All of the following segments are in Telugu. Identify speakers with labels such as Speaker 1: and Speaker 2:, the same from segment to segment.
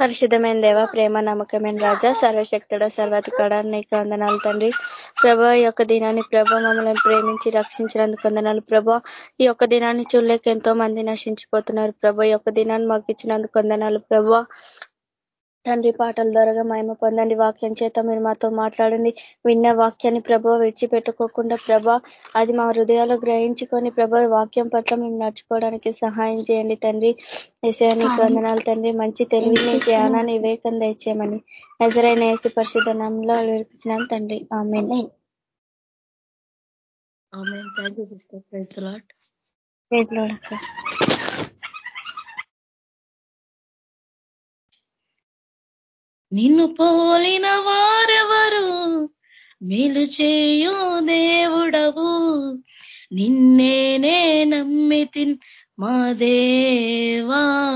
Speaker 1: పరిశుద్ధమైన దేవ ప్రేమ నమ్మకమైన రాజా సర్వశక్తుడ సర్వాధికార నీకు వందనాలు తండ్రి. ప్రభా ఈ యొక్క దినాన్ని ప్రభ మమ్మల్ని ప్రేమించి రక్షించినందుకు వందనాలు ప్రభా. ఈ యొక్క దినాన్ని చూడలేక ఎంతో మంది నశించిపోతున్నారు ప్రభా. ఈ యొక్క దినాన్ని మాకు ఇచ్చినందుకు వందనాలు ప్రభా. తండ్రి పాటల ద్వారా మహిమ పొందండి. వాక్యం చేత మీరు మాతో మాట్లాడండి. విన్న వాక్యాన్ని ప్రభావ విడిచిపెట్టుకోకుండా ప్రభా అది మా హృదయాలు గ్రహించుకొని ప్రభా వాక్యం పట్ల మేము నడుచుకోవడానికి సహాయం చేయండి తండ్రి. ఏసానికి వందనాలు తండ్రి. మంచి తెలివిని జ్ఞానాన్ని వివేకం దయచేయమని. నజరైన యేసు పరిశుద్ధ నామంలో విడిపించినాం తండ్రి. ఆమె
Speaker 2: నిన్ను పోలిన వారెవరు? మేలు చేయు దేవుడవు. నిన్నేనే నమ్మితిన్ మా దేవా.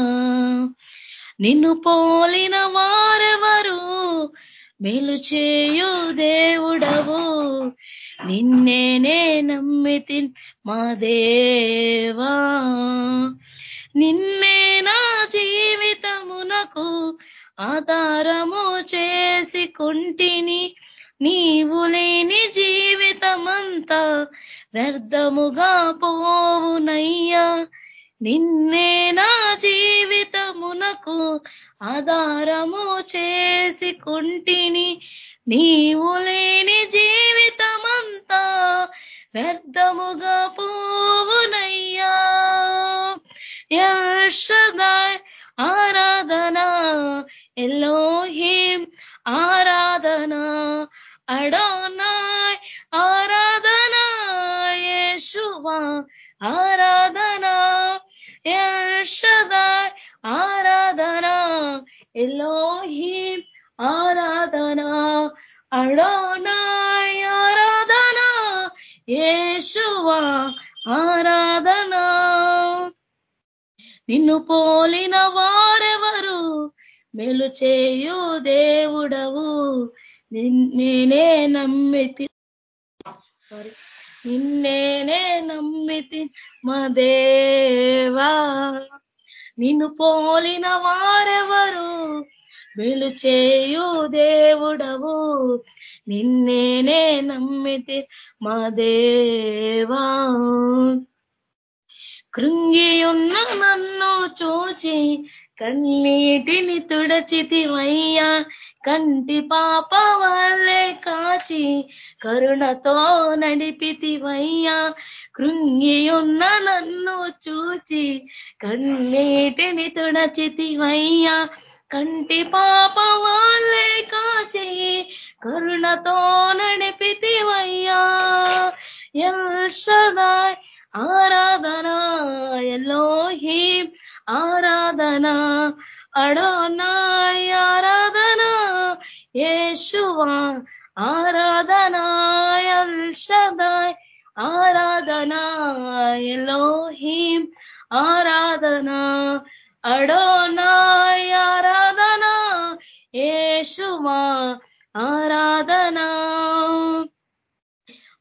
Speaker 2: నిన్ను పోలిన వారెవరు? మేలు చేయు దేవుడవు. నిన్నేనే నమ్మితిన్ మా దేవా. నిన్నే నా జీవితమునకు ఆధారము చేసి కుంటిని నీవు లేని జీవితమంతా వ్యర్థముగా పోవునయ్యా. నిన్నే నా జీవితమునకు ఆధారము చేసి కుంటిని నీవు లేని జీవితమంతా వ్యర్థముగా పోవునయ్యా. యర్షదాయ్ ఆరాధనా ఎల్లోహిం ఆరాధన అడోనాయ్ ఆరాధనా యేషువా ఆరాధనా యర్షదాయ్ ఆరాధనా ఎల్లోహిం ఆరాధనా అడోనాయ్ ఆరాధనా యేషువా ఆరాధనా. నిన్ను పోలినవా మేలు చేయు దేవుడవు. నేనే నమ్మితి సారీ నిన్నేనే నమ్మితి మా దేవా. నిన్ను పోలిన వారెవరు? మేలు చేయు దేవుడవు. నిన్నేనే నమ్మితి మా దేవా. కృంగియున్న నన్ను చూచి కన్నీటిని తుడచితివయ్యా కంటి పాప వల్లే కాచి కరుణతో నడిపితివయ్యా. కృంగియున్న నన్ను చూచి కన్నీటిని తుడచితివయ్యా కంటి పాప వాళ్ళే కాచి కరుణతో నడిపితివయ్యా. ఎల్ ఎల్షదాయ్ ఆరాధనా ఎల్లోహీం ఆరాధనా అడోనాయ్ ఆరాధనా యేషువా ఆరాధన ఎల్షదాయ్ ఆరాధన ఎలోహీం ఆరాధన అడోనాయ్ ఆరాధనా యేషువా ఆరాధనా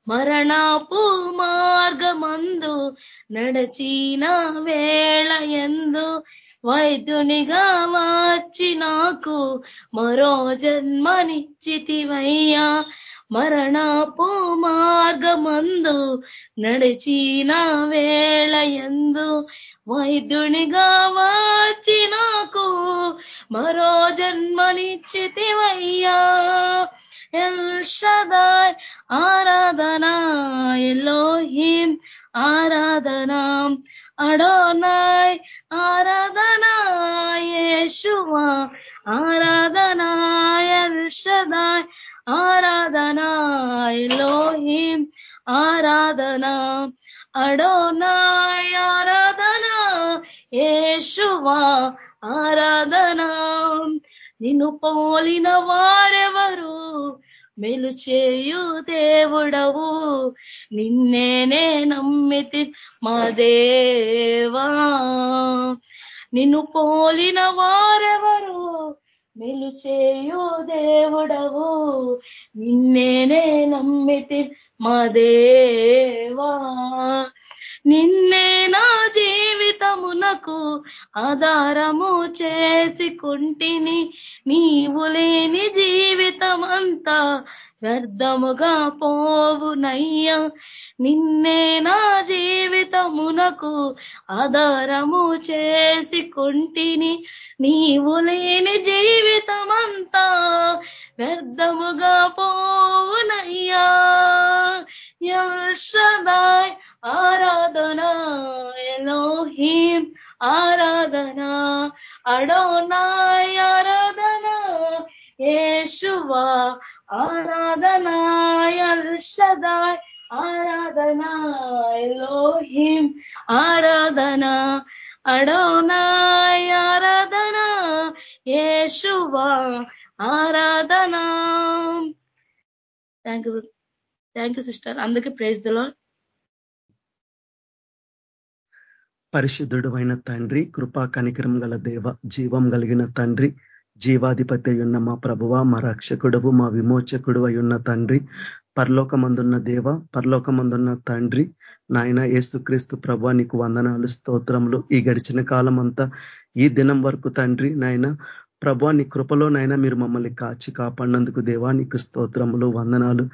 Speaker 2: మరణపు మార్గమందు నడచిన వేళ ఎందు వైద్యునిగా వచ్చి నాకు మరో జన్మనిచ్చితివయ్యా. మరణపు మార్గమందు నడిచిన వేళ ఎందు వైద్యునిగా వచ్చి నాకు మరో జన్మనిచ్చితివయ్యా. ఎల్షదాయ్ ఆరాధన ఎలోహిం ఆరాధన అడోనాయ్ ఆరాధన యేషువా ఆరాధన ఎల్షదాయ్ ఆరాధన ఎలోహిం ఆరాధన అడోనాయ్ ఆరాధన యేషువా ఆరాధన నిన్ను పోలిన వారెవరు? మేలు చేయు దేవుడవు నిన్నేనే నమ్మితి మా దేవా. నిన్ను పోలిన వారెవరు మేలు చేయు దేవుడవు నిన్నేనే నమ్మితి మా దేవా. నిన్నే నా జీ జీవితమునకు ఆధారము చేసి కుంటిని నీవు లేని జీవితమంతా వ్యర్థముగా పోవునయ్యా. నిన్నే నా జీవితమునకు ఆధారము చేసి కుంటిని నీవు లేని జీవితమంతా వ్యర్థముగా పోవునయ్యా. యల్షదాయ్ ఆరాధన ఎలోహీం ఆరాధన అడోనాయ్ ఆరాధన ఏషువా ఆరాధన యల్షదాయ్ ఆరాధన ఎలోహీం ఆరాధన అడోనాయ్ ఆరాధన ఏషువా ఆరాధన thank you thank you sister అందుకే ప్రేజ్ దలో
Speaker 3: పరిశుద్ధుడు అయిన తండ్రి కృపా కనికరం గల దేవ జీవం కలిగిన తండ్రి జీవాధిపతి అయ్యున్న మా ప్రభువ మా రక్షకుడవు మా విమోచకుడు అయ్యున్న తండ్రి పరలోకమందున్న దేవ పరలోకమందున్న తండ్రి నాయన యేసుక్రీస్తు ప్రభు నీకు వందనాలు స్తోత్రములు ఈ గడిచిన కాలం అంతా ఈ దినం వరకు తండ్రి నాయన ప్రభు నీ కృపలోనైనా మీరు మమ్మల్ని కాచి కాపాడినందుకు దేవా నీకు స్తోత్రములు వందనాలు.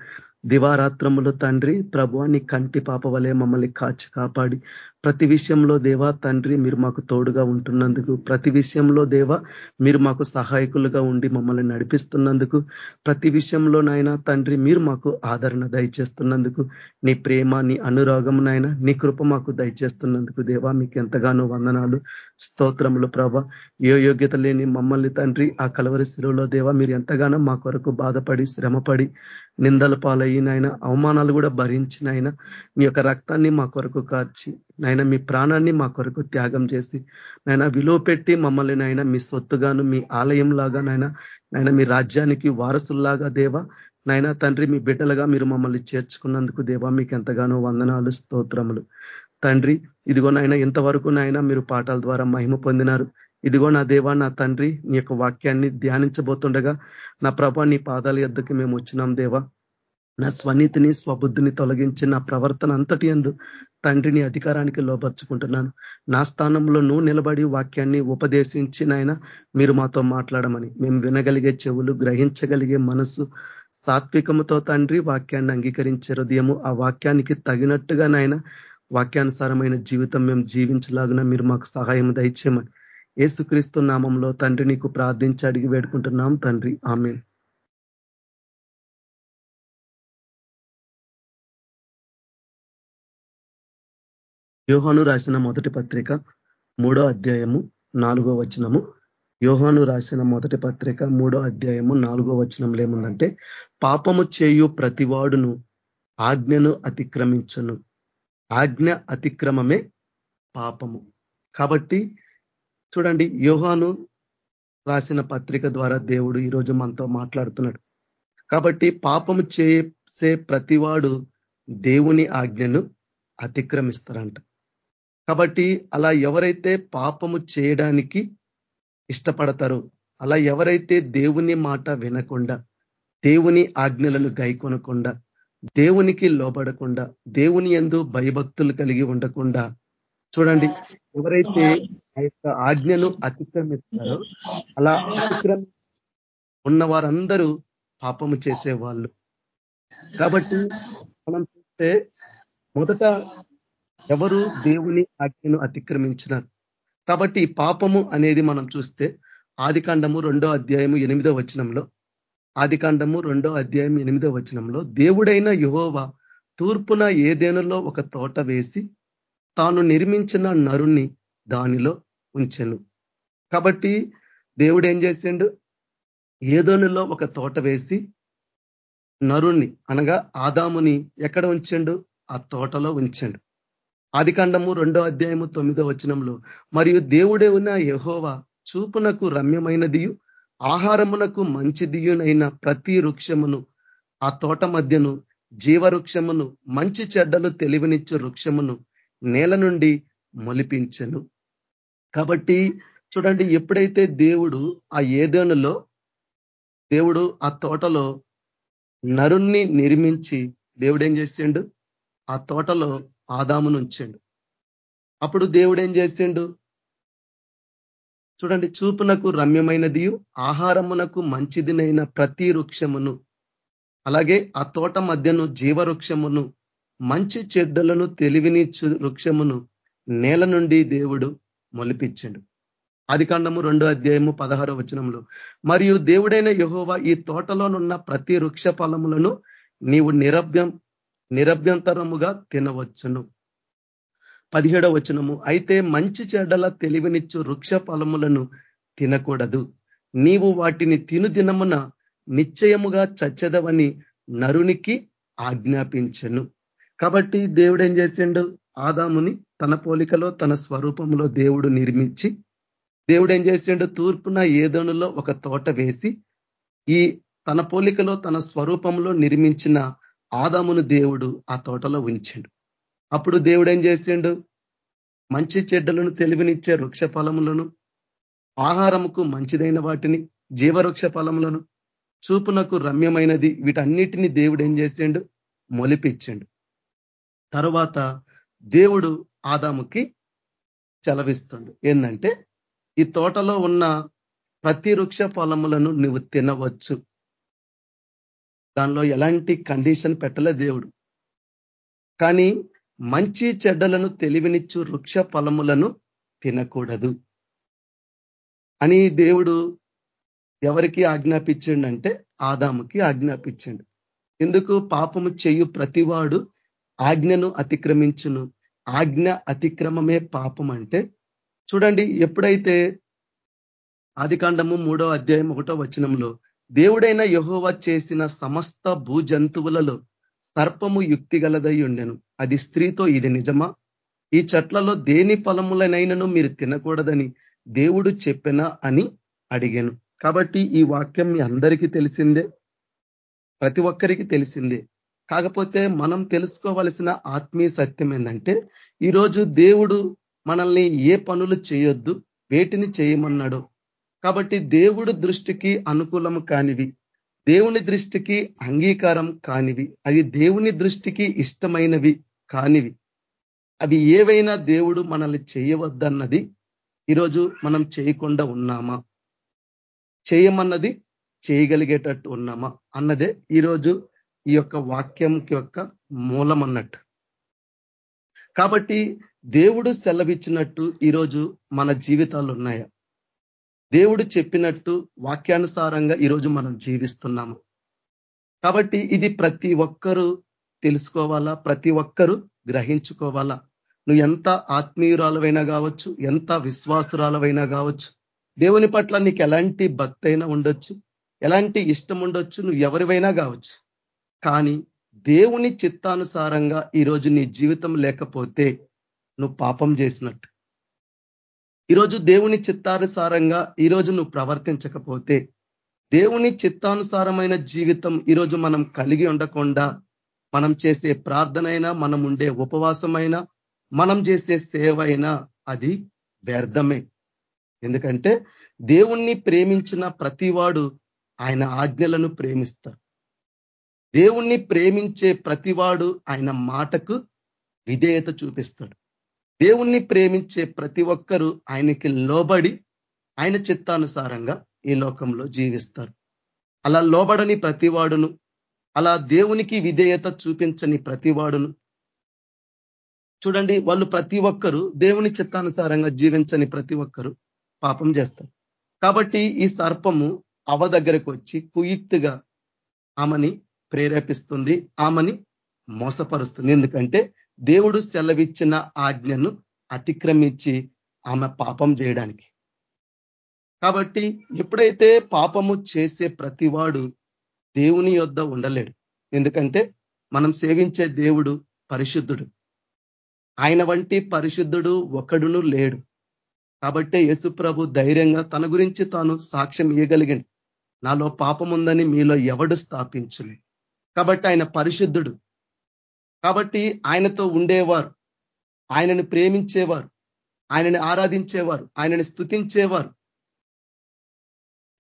Speaker 3: దివారాత్రములు తండ్రి ప్రభు నీ కంటి పాప వలె మమ్మల్ని కాచి కాపాడి. ప్రతి విషయంలో దేవా తండ్రి మీరు మాకు తోడుగా ఉంటున్నందుకు. ప్రతి విషయంలో దేవా మీరు మాకు సహాయకులుగా ఉండి మమ్మల్ని నడిపిస్తున్నందుకు. ప్రతి విషయంలో నాయన తండ్రి మీరు మాకు ఆదరణ దయచేస్తున్నందుకు. నీ ప్రేమ నీ అనురాగం నాయన నీ కృప మాకు దయచేస్తున్నందుకు. దేవా మీకు ఎంతగానో వందనాలు స్తోత్రములు ప్రభ. ఏ యోగ్యత లేని మమ్మల్ని తండ్రి ఆ కలవరి శిలువలో దేవా మీరు ఎంతగానో మా కొరకు బాధపడి శ్రమపడి నిందల పాలయ్యినైనా అవమానాలు కూడా భరించినైనా మీ యొక్క రక్తాన్ని మా కొరకు కార్చి నాయన మీ ప్రాణాన్ని మా కొరకు త్యాగం చేసి నాయన విలువ పెట్టి మమ్మల్ని నైనా మీ సొత్తుగాను మీ ఆలయం లాగా నైనా నైనా మీ రాజ్యానికి వారసుల్లాగా దేవా నైనా తండ్రి మీ బిడ్డలుగా మీరు మమ్మల్ని చేర్చుకున్నందుకు దేవా మీకు ఎంతగానో వందనాలు స్తోత్రములు. తండ్రి ఇదిగో నాయన ఇంతవరకు నాయన మీరు పాఠాల ద్వారా మహిమ పొందినారు. ఇదిగో నా దేవా నా తండ్రి నీ యొక్క వాక్యాన్ని ధ్యానించబోతుండగా నా ప్రభా నీ పాదాల యొద్దకి మేము వచ్చినాం దేవా. నా స్వనీతిని స్వబుద్ధిని తొలగించి నా ప్రవర్తన అంతటి ఎందు తండ్రిని అధికారానికి లోపరుచుకుంటున్నాను నా స్థానంలో నువ్వు నిలబడి వాక్యాన్ని ఉపదేశించి నాయన మీరు మాతో మాట్లాడమని. మేము వినగలిగే చెవులు గ్రహించగలిగే మనసు సాత్వికముతో తండ్రి వాక్యాన్ని అంగీకరించే హృదయము ఆ వాక్యానికి తగినట్టుగా నాయన వాక్యానుసారమైన జీవితం మేము జీవించలాగున మీరు మాకు సహాయం దయచేయమని. ఏసుక్రీస్తు నామంలో తండ్రి నీకు ప్రార్థించి అడిగి వేడుకుంటున్నాం తండ్రి. ఆమె యోహాను రాసిన మొదటి పత్రిక మూడో అధ్యాయము నాలుగో వచనము. యోహాను రాసిన మొదటి పత్రిక మూడో అధ్యాయము నాలుగో వచనంలో ఏముందంటే పాపము చేయు ప్రతివాడును ఆజ్ఞను అతిక్రమించను. ఆజ్ఞ అతిక్రమమే పాపము. కాబట్టి చూడండి యోహాను రాసిన పత్రిక ద్వారా దేవుడు ఈరోజు మనతో మాట్లాడుతున్నాడు. కాబట్టి పాపము చేసే ప్రతివాడు దేవుని ఆజ్ఞను అతిక్రమిస్తారంట. కాబట్టి అలా ఎవరైతే పాపము చేయడానికి ఇష్టపడతారో అలా ఎవరైతే దేవుని మాట వినకుండా దేవుని ఆజ్ఞలను గైకొనకుండా దేవునికి లోబడకుండా దేవుని ఎందు భయభక్తులు కలిగి ఉండకుండా చూడండి ఎవరైతే ఆ యొక్క ఆజ్ఞను అతిక్రమిస్తారో అలా అతిక్రమి ఉన్న వారందరూ పాపము చేసేవాళ్ళు. కాబట్టి మనం చూస్తే మొదట ఎవరు దేవుని ఆజ్ఞను అతిక్రమించినారు? కాబట్టి పాపము అనేది మనం చూస్తే ఆదికాండము రెండో అధ్యాయము ఎనిమిదో వచనంలో ఆదికాండము రెండో అధ్యాయం ఎనిమిదో వచనంలో దేవుడైన యుహోవా తూర్పున ఏదేనులో ఒక తోట వేసి తాను నిర్మించిన నరుణ్ణి దానిలో ఉంచెను. కాబట్టి దేవుడు ఏం చేసిండు? ఏదోనిలో ఒక తోట వేసి నరుణ్ణి అనగా ఆదాముని ఎక్కడ ఉంచండు? ఆ తోటలో ఉంచండు. ఆదికాండము రెండో అధ్యాయము తొమ్మిదో వచనంలో మరియు దేవుడే ఉన్న యహోవా చూపునకు రమ్యమైనదియు ఆహారమునకు మంచిదియునైన ప్రతి వృక్షమును ఆ తోట మధ్యను జీవవృక్షమును మంచి చెడ్డలు తెలివినిచ్చు వృక్షమును నేల నుండి మొలిపించను. కాబట్టి చూడండి ఎప్పుడైతే దేవుడు ఆ ఏదేనులో దేవుడు ఆ తోటలో నరుణ్ణి నిర్మించి దేవుడు ఏం చేసిండు? ఆ తోటలో ఆదామును ఉంచాడు. అప్పుడు దేవుడు ఏం చేసిండు? చూడండి చూపునకు రమ్యమైనది ఆహారమునకు మంచిదినైన ప్రతి వృక్షమును అలాగే ఆ తోట మధ్యను జీవవృక్షమును మంచి చెడ్డలను తెలివిని వృక్షమును నేల నుండి దేవుడు మొలిపించండు. ఆదికాండము రెండో అధ్యాయము పదహారో వచనంలో మరియు దేవుడైన యహోవా ఈ తోటలోనున్న ప్రతి వృక్ష ఫలములను నీవు నిరభ్యం నిరభ్యంతరముగా తినవచ్చును. పదిహేడవ వచనము అయితే మంచి చెడ్డల తెలివినిచ్చు వృక్ష ఫలములను తినకూడదు. నీవు వాటిని తిను దినమున నిశ్చయముగా చచ్చదవని నరునికి ఆజ్ఞాపించను. కాబట్టి దేవుడు ఏం చేసిండు? ఆదాముని తన పోలికలో తన స్వరూపంలో దేవుడు నిర్మించి దేవుడు ఏం చేసిండు? తూర్పున ఏదోనులో ఒక తోట వేసి ఈ తన పోలికలో తన స్వరూపంలో నిర్మించిన ఆదామును దేవుడు ఆ తోటలో ఉంచాడు. అప్పుడు దేవుడు ఏం చేసిండు? మంచి చెడ్డలను తెలివినిచ్చే వృక్ష ఫలములను ఆహారముకు మంచిదైన వాటిని జీవవృక్ష ఫలములను చూపునకు రమ్యమైనది వీటన్నిటిని దేవుడు ఏం చేసిండు? మొలిపిచ్చిండు. తరువాత దేవుడు ఆదాముకి సెలవిస్తుండు. ఏంటంటే ఈ తోటలో ఉన్న ప్రతి వృక్ష ఫలములను నువ్వు తినవచ్చు. దానిలో ఎలాంటి కండిషన్ పెట్టలే దేవుడు. కానీ మంచి చెడ్డలను తెలివినిచ్చు వృక్ష ఫలములను తినకూడదు అని దేవుడు ఎవరికి ఆజ్ఞాపించిండంటే ఆదాముకి ఆజ్ఞాపించిండు. ఎందుకు? పాపము చేయు ప్రతివాడు ఆజ్ఞను అతిక్రమించును. ఆజ్ఞ అతిక్రమమే పాపం అంటే చూడండి ఎప్పుడైతే ఆదికాండము మూడో అధ్యాయం ఒకటో వచనంలో దేవుడైన యహోవ చేసిన సమస్త భూజంతువులలో సర్పము యుక్తి గలదై ఉండెను. అది స్త్రీతో ఇది నిజమా? ఈ చెట్లలో దేని ఫలములనైనను మీరు తినకూడదని దేవుడు చెప్పినా అని అడిగాను. కాబట్టి ఈ వాక్యం మీ అందరికీ తెలిసిందే ప్రతి ఒక్కరికి తెలిసిందే. కాకపోతే మనం తెలుసుకోవలసిన ఆత్మీయ సత్యం ఏంటంటే ఈరోజు దేవుడు మనల్ని ఏ పనులు చేయొద్దు వేటిని చేయమన్నాడు. కాబట్టి దేవుడు దృష్టికి అనుకూలం కానివి దేవుని దృష్టికి అంగీకారం కానివి అది దేవుని దృష్టికి ఇష్టమైనవి కానివి అవి ఏవైనా దేవుడు మనల్ని చేయవద్దన్నది ఈరోజు మనం చేయకుండా ఉన్నామా? చేయమన్నది చేయగలిగేటట్టు ఉన్నామా? అన్నదే ఈరోజు ఈ యొక్క వాక్యం యొక్క మూలం అన్నట్టు. కాబట్టి దేవుడు సెలవిచ్చినట్టు ఈరోజు మన జీవితాలు ఉన్నాయా? దేవుడు చెప్పినట్టు వాక్యానుసారంగా ఈరోజు మనం జీవిస్తున్నాము. కాబట్టి ఇది ప్రతి ఒక్కరూ తెలుసుకోవాలా? ప్రతి ఒక్కరూ గ్రహించుకోవాలా? నువ్వు ఎంత ఆత్మీయురాలవైనా కావచ్చు ఎంత విశ్వాసురాలవైనా కావచ్చు దేవుని పట్ల నీకు ఎలాంటి భక్తి అయినా ఉండొచ్చు ఎలాంటి ఇష్టం ఉండొచ్చు నువ్వు ఎవరివైనా కావచ్చు. కానీ దేవుని చిత్తానుసారంగా ఈరోజు నీ జీవితం లేకపోతే నువ్వు పాపం చేసినట్టు. ఈరోజు దేవుని చిత్తానుసారంగా ఈరోజు నువ్వు ప్రవర్తించకపోతే దేవుని చిత్తానుసారమైన జీవితం ఈరోజు మనం కలిగి ఉండకుండా మనం చేసే ప్రార్థనైనా మనం ఉండే ఉపవాసమైనా మనం చేసే సేవ అయినా అది వ్యర్థమే. ఎందుకంటే దేవుణ్ణి ప్రేమించిన ప్రతివాడు ఆయన ఆజ్ఞలను ప్రేమిస్తారు. దేవుణ్ణి ప్రేమించే ప్రతివాడు ఆయన మాటకు విధేయత చూపిస్తాడు. దేవుణ్ణి ప్రేమించే ప్రతి ఒక్కరూ ఆయనకి లోబడి ఆయన చిత్తానుసారంగా ఈ లోకంలో జీవిస్తారు. అలా లోబడని ప్రతివాడును అలా దేవునికి విధేయత చూపించని ప్రతివాడును చూడండి వాళ్ళు ప్రతి ఒక్కరు దేవుని చిత్తానుసారంగా జీవించని ప్రతి ఒక్కరు పాపం చేస్తారు. కాబట్టి ఈ సర్పము అవ దగ్గరకు వచ్చి కుయుక్తిగా ఆమెని ప్రేరేపిస్తుంది. ఆమెని మోసపరుస్తుంది. ఎందుకంటే దేవుడు సెలవిచ్చిన ఆజ్ఞను అతిక్రమించి ఆమె పాపం చేయడానికి. కాబట్టి ఎప్పుడైతే పాపము చేసే ప్రతివాడు దేవుని యొద్ద ఉండలేడు. ఎందుకంటే మనం సేవించే దేవుడు పరిశుద్ధుడు. ఆయన వంటి పరిశుద్ధుడు ఒకడును లేడు. కాబట్టే యేసుప్రభు ధైర్యంగా తన గురించి తాను సాక్ష్యం ఇయ్యగలిగింది నాలో పాపం ఉందని మీలో ఎవడు స్థాపించలేదు. కాబట్టి ఆయన పరిశుద్ధుడు. కాబట్టి ఆయనతో ఉండేవారు. ఆయనను ప్రేమించేవారు. ఆయనని ఆరాధించేవారు. ఆయనని స్థుతించేవారు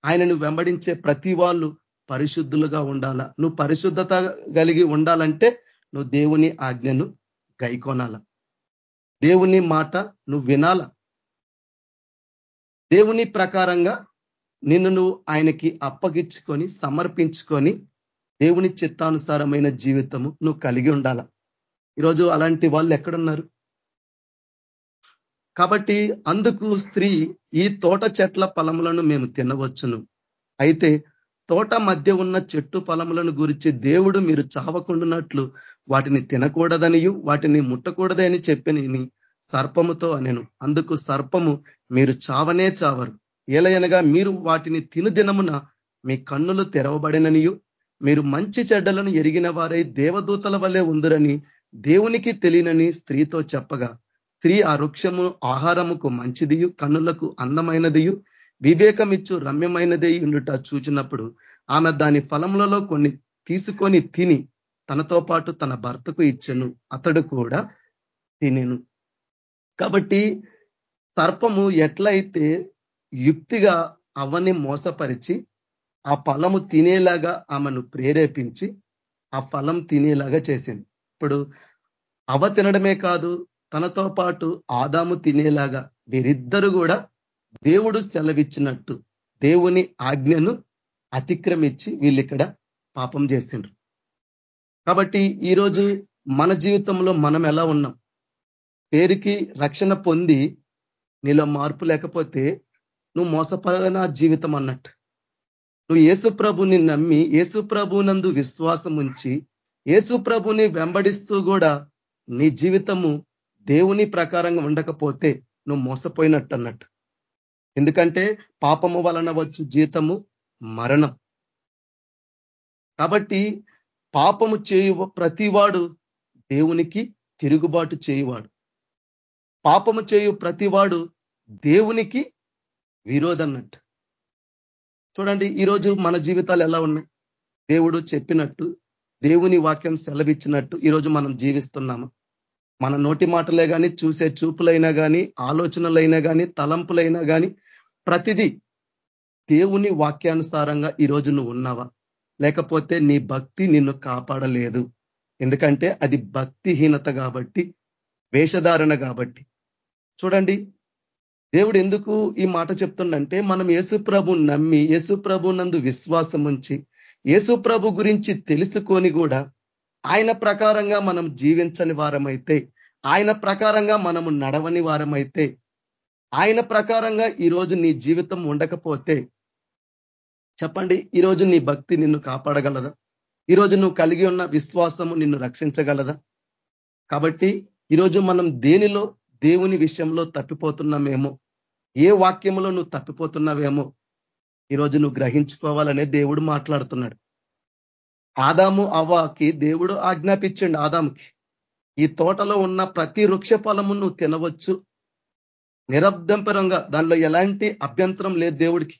Speaker 3: ఆయనను వెంబడించే ప్రతి వాళ్ళు పరిశుద్ధులుగా ఉండాలా? నువ్వు పరిశుద్ధత కలిగి ఉండాలంటే నువ్వు దేవుని ఆజ్ఞను గైకొనాల. దేవుని మాట నువ్వు వినాల. దేవుని ప్రకారంగా నిన్ను నువ్వు ఆయనకి అప్పగించుకొని సమర్పించుకొని దేవుని చిత్తానుసారమైన జీవితము నువ్వు కలిగి ఉండాల? ఈరోజు అలాంటి వాళ్ళు ఎక్కడున్నారు? కాబట్టి అందుకు స్త్రీ ఈ తోట చెట్ల ఫలములను మేము తినవచ్చును. అయితే తోట మధ్య ఉన్న చెట్టు ఫలములను గురించి దేవుడు మీరు చావకుండునట్లు వాటిని తినకూడదనియు వాటిని ముట్టకూడదని చెప్పిని సర్పముతో అనెను. అందుకు సర్పము మీరు చావనే చావరు. ఏలయనగా మీరు వాటిని తిను దినమున మీ కన్నులు తెరవబడిననియు మీరు మంచి చెడ్డలను ఎరిగిన వారై దేవదూతల వల్లే ఉందిరని దేవునికి తెలియనని స్త్రీతో చెప్పగా స్త్రీ ఆ వృక్షము ఆహారముకు మంచిదియు కన్నులకు అందమైనదియు వివేకమిచ్చు రమ్యమైనదే ఉండుట చూచినప్పుడు ఆమె దాని ఫలములలో కొన్ని తీసుకొని తిని తనతో పాటు తన భర్తకు ఇచ్చను అతడు కూడా తినేను. కాబట్టి సర్పము ఎట్లయితే యుక్తిగా అవని మోసపరిచి ఆ ఫలము తినేలాగా ఆమెను ప్రేరేపించి ఆ ఫలం తినేలాగా చేసింది. ఇప్పుడు అవ తినడమే కాదు తనతో పాటు ఆదాము తినేలాగా వీరిద్దరు కూడా దేవుడు సెలవిచ్చినట్టు దేవుని ఆజ్ఞను అతిక్రమించి వీళ్ళు ఇక్కడ పాపం చేసిండ్రు. కాబట్టి ఈరోజు మన జీవితంలో మనం ఎలా ఉన్నాం? పేరుకి రక్షణ పొంది నీలో మార్పు లేకపోతే నువ్వు మోసపరన జీవితం అన్నట్టు. నువ్వు ఏసుప్రభుని నమ్మి యేసుప్రభునందు విశ్వాసం ఉంచి ఏసుప్రభుని వెంబడిస్తూ కూడా నీ జీవితము దేవుని ప్రకారంగా ఉండకపోతే నువ్వు మోసపోయినట్టు అన్నట్టు ఎందుకంటే పాపము వలన వచ్చు జీతము మరణం. కాబట్టి పాపము చేయు ప్రతివాడు దేవునికి తిరుగుబాటు చేయువాడు. పాపము చేయు ప్రతివాడు దేవునికి విరోధన్నట్టు. చూడండి ఈరోజు మన జీవితాలు ఎలా ఉన్నాయి? దేవుడు చెప్పినట్టు దేవుని వాక్యం సెలవిచ్చినట్టు ఈరోజు మనం జీవిస్తున్నాము. మన నోటి మాటలే కానీ చూసే చూపులైనా కానీ ఆలోచనలైనా కానీ తలంపులైనా కానీ ప్రతిదీ దేవుని వాక్యానుసారంగా ఈరోజు నువ్వు ఉన్నావా? లేకపోతే నీ భక్తి నిన్ను కాపాడలేదు. ఎందుకంటే అది భక్తిహీనత కాబట్టి వేషధారణ కాబట్టి. చూడండి దేవుడు ఎందుకు ఈ మాట చెప్తుండంటే మనం యేసుప్రభు నమ్మి యేసుప్రభు నందు విశ్వాసం ఉంచి యేసుప్రభు గురించి తెలుసుకొని కూడా ఆయన ప్రకారంగా మనం జీవించని వారమైతే ఆయన ప్రకారంగా మనము నడవని వారమైతే ఆయన ప్రకారంగా ఈరోజు నీ జీవితం ఉండకపోతే చెప్పండి ఈరోజు నీ భక్తి నిన్ను కాపాడగలదా? ఈరోజు నువ్వు కలిగి ఉన్న విశ్వాసము నిన్ను రక్షించగలదా? కాబట్టి ఈరోజు మనం దేనిలో దేవుని విషయంలో తప్పిపోతున్నామేమో? ఏ వాక్యంలో నువ్వు తప్పిపోతున్నావేమో? ఈరోజు నువ్వు గ్రహించుకోవాలనే దేవుడు మాట్లాడుతున్నాడు. ఆదాము అవ్వకి దేవుడు ఆజ్ఞాపించండి ఆదాముకి. ఈ తోటలో ఉన్న ప్రతి వృక్ష ఫలము నువ్వు తినవచ్చు. నిరబ్దంపరంగా దానిలో ఎలాంటి అభ్యంతరం లేదు దేవుడికి.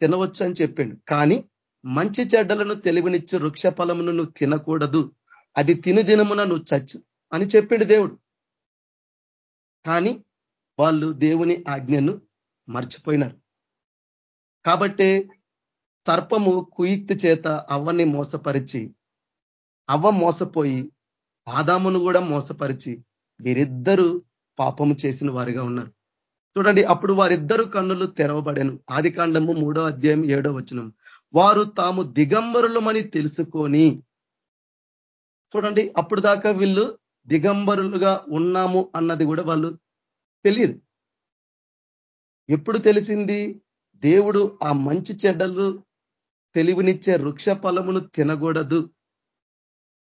Speaker 3: తినవచ్చు అని చెప్పిండు. కానీ మంచి చెడ్డలను తెలివినిచ్చే వృక్ష ఫలమును నువ్వు తినకూడదు. అది తిను దినమున నువ్వు చచ్చు అని చెప్పిండు దేవుడు. కానీ వాళ్ళు దేవుని ఆజ్ఞను మర్చిపోయినారు. కాబట్టే తర్పము కుయుక్తి చేత అవ్వని మోసపరిచి అవ్వ మోసపోయి ఆదామును కూడా మోసపరిచి వీరిద్దరూ పాపము చేసిన వారిగా ఉన్నారు. చూడండి అప్పుడు వారిద్దరు కన్నులు తెరవబడెను. ఆది కాండము మూడో అధ్యాయం ఏడో వచనం. వారు తాము దిగంబరులమని తెలుసుకొని చూడండి అప్పుడు దాకా వీళ్ళు దిగంబరులుగా ఉన్నాము అన్నది కూడా వాళ్ళు తెలియదు. ఎప్పుడు తెలిసింది? దేవుడు ఆ మంచి చెడ్డలు తెలివినిచ్చే వృక్ష ఫలమును తినకూడదు.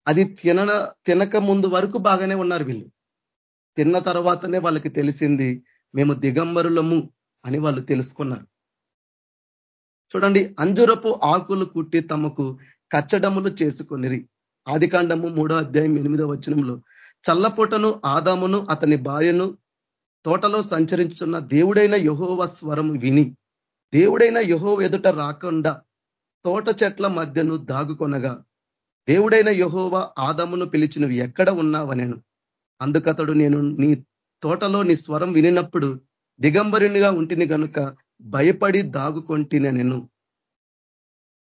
Speaker 3: అది తిన తినక ముందు వరకు బాగానే ఉన్నారు వీళ్ళు. తిన్న తర్వాతనే వాళ్ళకి తెలిసింది మేము దిగంబరులము అని వాళ్ళు తెలుసుకున్నారు. చూడండి అంజురపు ఆకులు కుట్టి తమకు కచ్చడములు చేసుకునిరి. ఆదికాండము మూడో అధ్యాయం ఎనిమిదో వచనంలో చల్లపూటను ఆదామును అతని భార్యను తోటలో సంచరించున్న దేవుడైన యహోవ స్వరము విని దేవుడైన యహో ఎదుట రాకుండా తోట చెట్ల మధ్యను దాగుకొనగా దేవుడైన యహోవ ఆదమును పిలిచి నువ్వు ఎక్కడ ఉన్నావనేను అందుకతడు నేను నీ తోటలో నీ స్వరం వినినప్పుడు దిగంబరునిగా ఉంటిని కనుక భయపడి దాగుకొంటిన నేను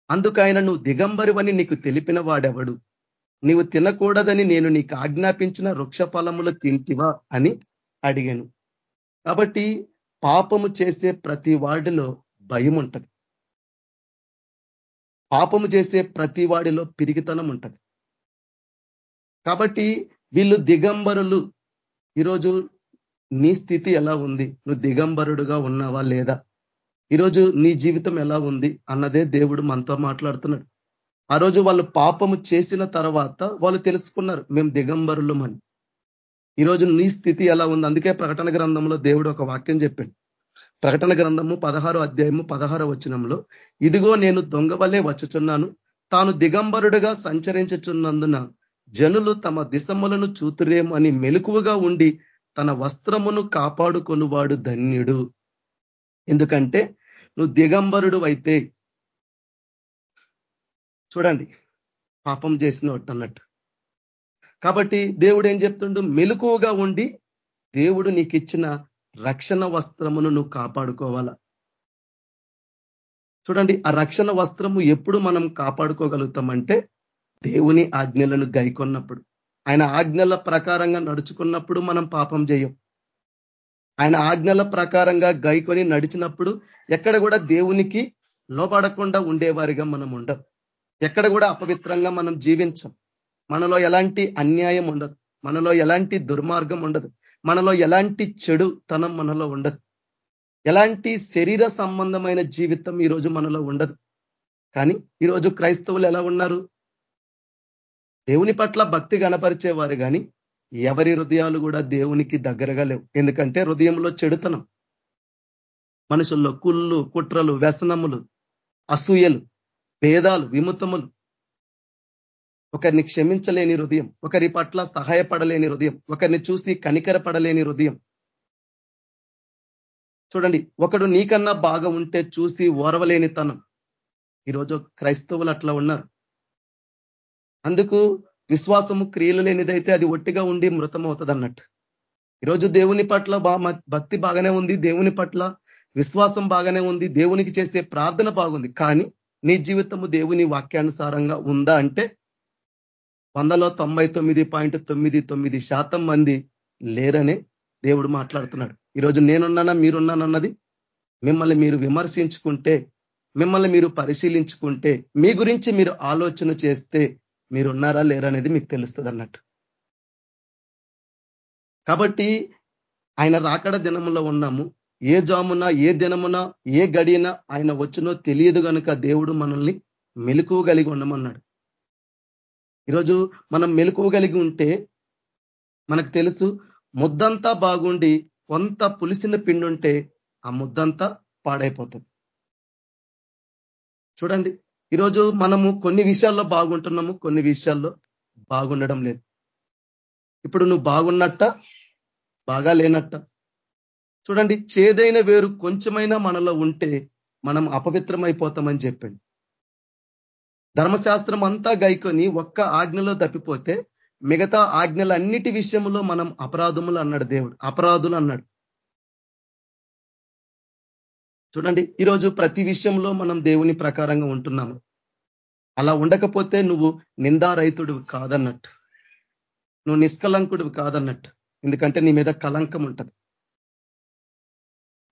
Speaker 3: అందుకైన నువ్వు దిగంబరివని నీకు తెలిపిన వాడెవడు? నీవు తినకూడదని నేను నీకు ఆజ్ఞాపించిన వృక్ష ఫలములు తింటివా అని అడిగాను. కాబట్టి పాపము చేసే ప్రతి వాడిలో భయం ఉంటుంది పాపము చేసే ప్రతి వాడిలో పిరిగితనం ఉంటుంది కాబట్టి వీళ్ళు దిగంబరులు. ఈరోజు నీ స్థితి ఎలా ఉంది? నువ్వు దిగంబరుడుగా ఉన్నావా లేదా? ఈరోజు నీ జీవితం ఎలా ఉంది? అన్నదే దేవుడు మనతో మాట్లాడుతున్నాడు. ఆ రోజు వాళ్ళు పాపము చేసిన తర్వాత వాళ్ళు తెలుసుకున్నారు మేము దిగంబరులమని. ఈరోజు నీ స్థితి ఎలా ఉంది? అందుకే ప్రకటన గ్రంథంలో దేవుడు ఒక వాక్యం చెప్పాడు. ప్రకటన గ్రంథము పదహారో అధ్యాయము పదహారో వచనంలో ఇదిగో నేను దొంగ వల్లే వచ్చుచున్నాను. తాను దిగంబరుడుగా సంచరించుచున్నందున జనులు తమ దిశములను చూతురేమో అని మెలకువగా ఉండి తన వస్త్రమును కాపాడుకొనువాడు ధన్యుడు. ఎందుకంటే నువ్వు దిగంబరుడు అయితే చూడండి పాపం చేసినట్టు అన్నట్టు కాబట్టి దేవుడు ఏం చెప్తుండు? మెలుకువగా ఉండి దేవుడు నీకు ఇచ్చిన రక్షణ వస్త్రమును నువ్వు కాపాడుకోవాలా? చూడండి ఆ రక్షణ వస్త్రము ఎప్పుడు మనం కాపాడుకోగలుగుతామంటే దేవుని ఆజ్ఞలను గైకొన్నప్పుడు ఆయన ఆజ్ఞల ప్రకారంగా నడుచుకున్నప్పుడు మనం పాపం చేయం. ఆయన ఆజ్ఞల ప్రకారంగా గైకొని నడిచినప్పుడు ఎక్కడ కూడా దేవునికి లోపడకుండా ఉండేవారిగా మనం ఉండం. ఎక్కడ కూడా అపవిత్రంగా మనం జీవించం. మనలో ఎలాంటి అన్యాయం ఉండదు. మనలో ఎలాంటి దుర్మార్గం ఉండదు. మనలో ఎలాంటి చెడు తనం మనలో ఉండదు. ఎలాంటి శరీర సంబంధమైన జీవితం ఈరోజు మనలో ఉండదు. కానీ ఈరోజు క్రైస్తవులు ఎలా ఉన్నారు? దేవుని పట్ల భక్తి కనపరిచేవారు కానీ ఎవరి హృదయాలు కూడా దేవునికి దగ్గరగా లేవు. ఎందుకంటే హృదయంలో చెడుతనం. మనుషుల్లో కుళ్ళు కుట్రలు వ్యసనములు అసూయలు భేదాలు విముతములు. ఒకరిని క్షమించలేని హృదయం ఒకరి పట్ల సహాయపడలేని హృదయం ఒకరిని చూసి కనికరపడలేని హృదయం. చూడండి ఒకడు నీకన్నా బాగా ఉంటే చూసి ఓరవలేని తనం ఈరోజు క్రైస్తవులు అట్లా ఉన్నారు. అందుకు విశ్వాసము క్రియలు లేనిదైతే అది ఒట్టిగా ఉండి మృతం అవుతుంది అన్నట్టు ఈరోజు దేవుని పట్ల భక్తి బాగానే ఉంది దేవుని పట్ల విశ్వాసం బాగానే ఉంది దేవునికి చేసే ప్రార్థన బాగుంది. కానీ నీ జీవితము దేవుని వాక్యానుసారంగా ఉందా అంటే వందలో తొంభై తొమ్మిది పాయింట్ తొమ్మిది తొమ్మిది శాతం మంది లేరనే దేవుడు మాట్లాడుతున్నాడు. ఈరోజు నేనున్నానా మీరున్నానన్నది మిమ్మల్ని మీరు విమర్శించుకుంటే మిమ్మల్ని మీరు పరిశీలించుకుంటే మీ గురించి మీరు ఆలోచన చేస్తే మీరున్నారా లేరనేది మీకు తెలుస్తుంది అన్నట్టు. కాబట్టి ఆయన రాకడ దినములో ఉన్నాము. ఏ జామున ఏ దినమున ఏ గడియన ఆయన వచ్చినో తెలియదు కనుక దేవుడు మనల్ని మెలుకోగలిగి ఉండమన్నాడు. ఈరోజు మనం మెలుకోగలిగి ఉంటే మనకు తెలుసు ముద్దంతా బాగుండి కొంత పులిసిన పిండి ఉంటే ఆ ముద్దంతా పాడైపోతుంది. చూడండి ఈరోజు మనము కొన్ని విషయాల్లో బాగుంటున్నాము కొన్ని విషయాల్లో బాగుండడం లేదు. ఇప్పుడు నువ్వు బాగున్నట్ట బాగా లేనట్ట చూడండి చేదైన వేరు కొంచెమైనా మనలో ఉంటే మనం అపవిత్రమైపోతామని చెప్పండి. ధర్మశాస్త్రం అంతా గైకొని ఒక్క ఆజ్ఞలో తప్పిపోతే మిగతా ఆజ్ఞలన్నిటి విషయంలో మనం అపరాధములు అన్నాడు దేవుడు. అపరాధులు అన్నాడు. చూడండి ఈరోజు ప్రతి విషయంలో మనం దేవుని ప్రకారంగా ఉంటున్నాము. అలా ఉండకపోతే నువ్వు నిందారైతుడు కాదన్నట్టు. నువ్వు నిష్కలంకుడు కాదన్నట్టు. ఎందుకంటే నీ మీద కలంకం ఉంటుంది.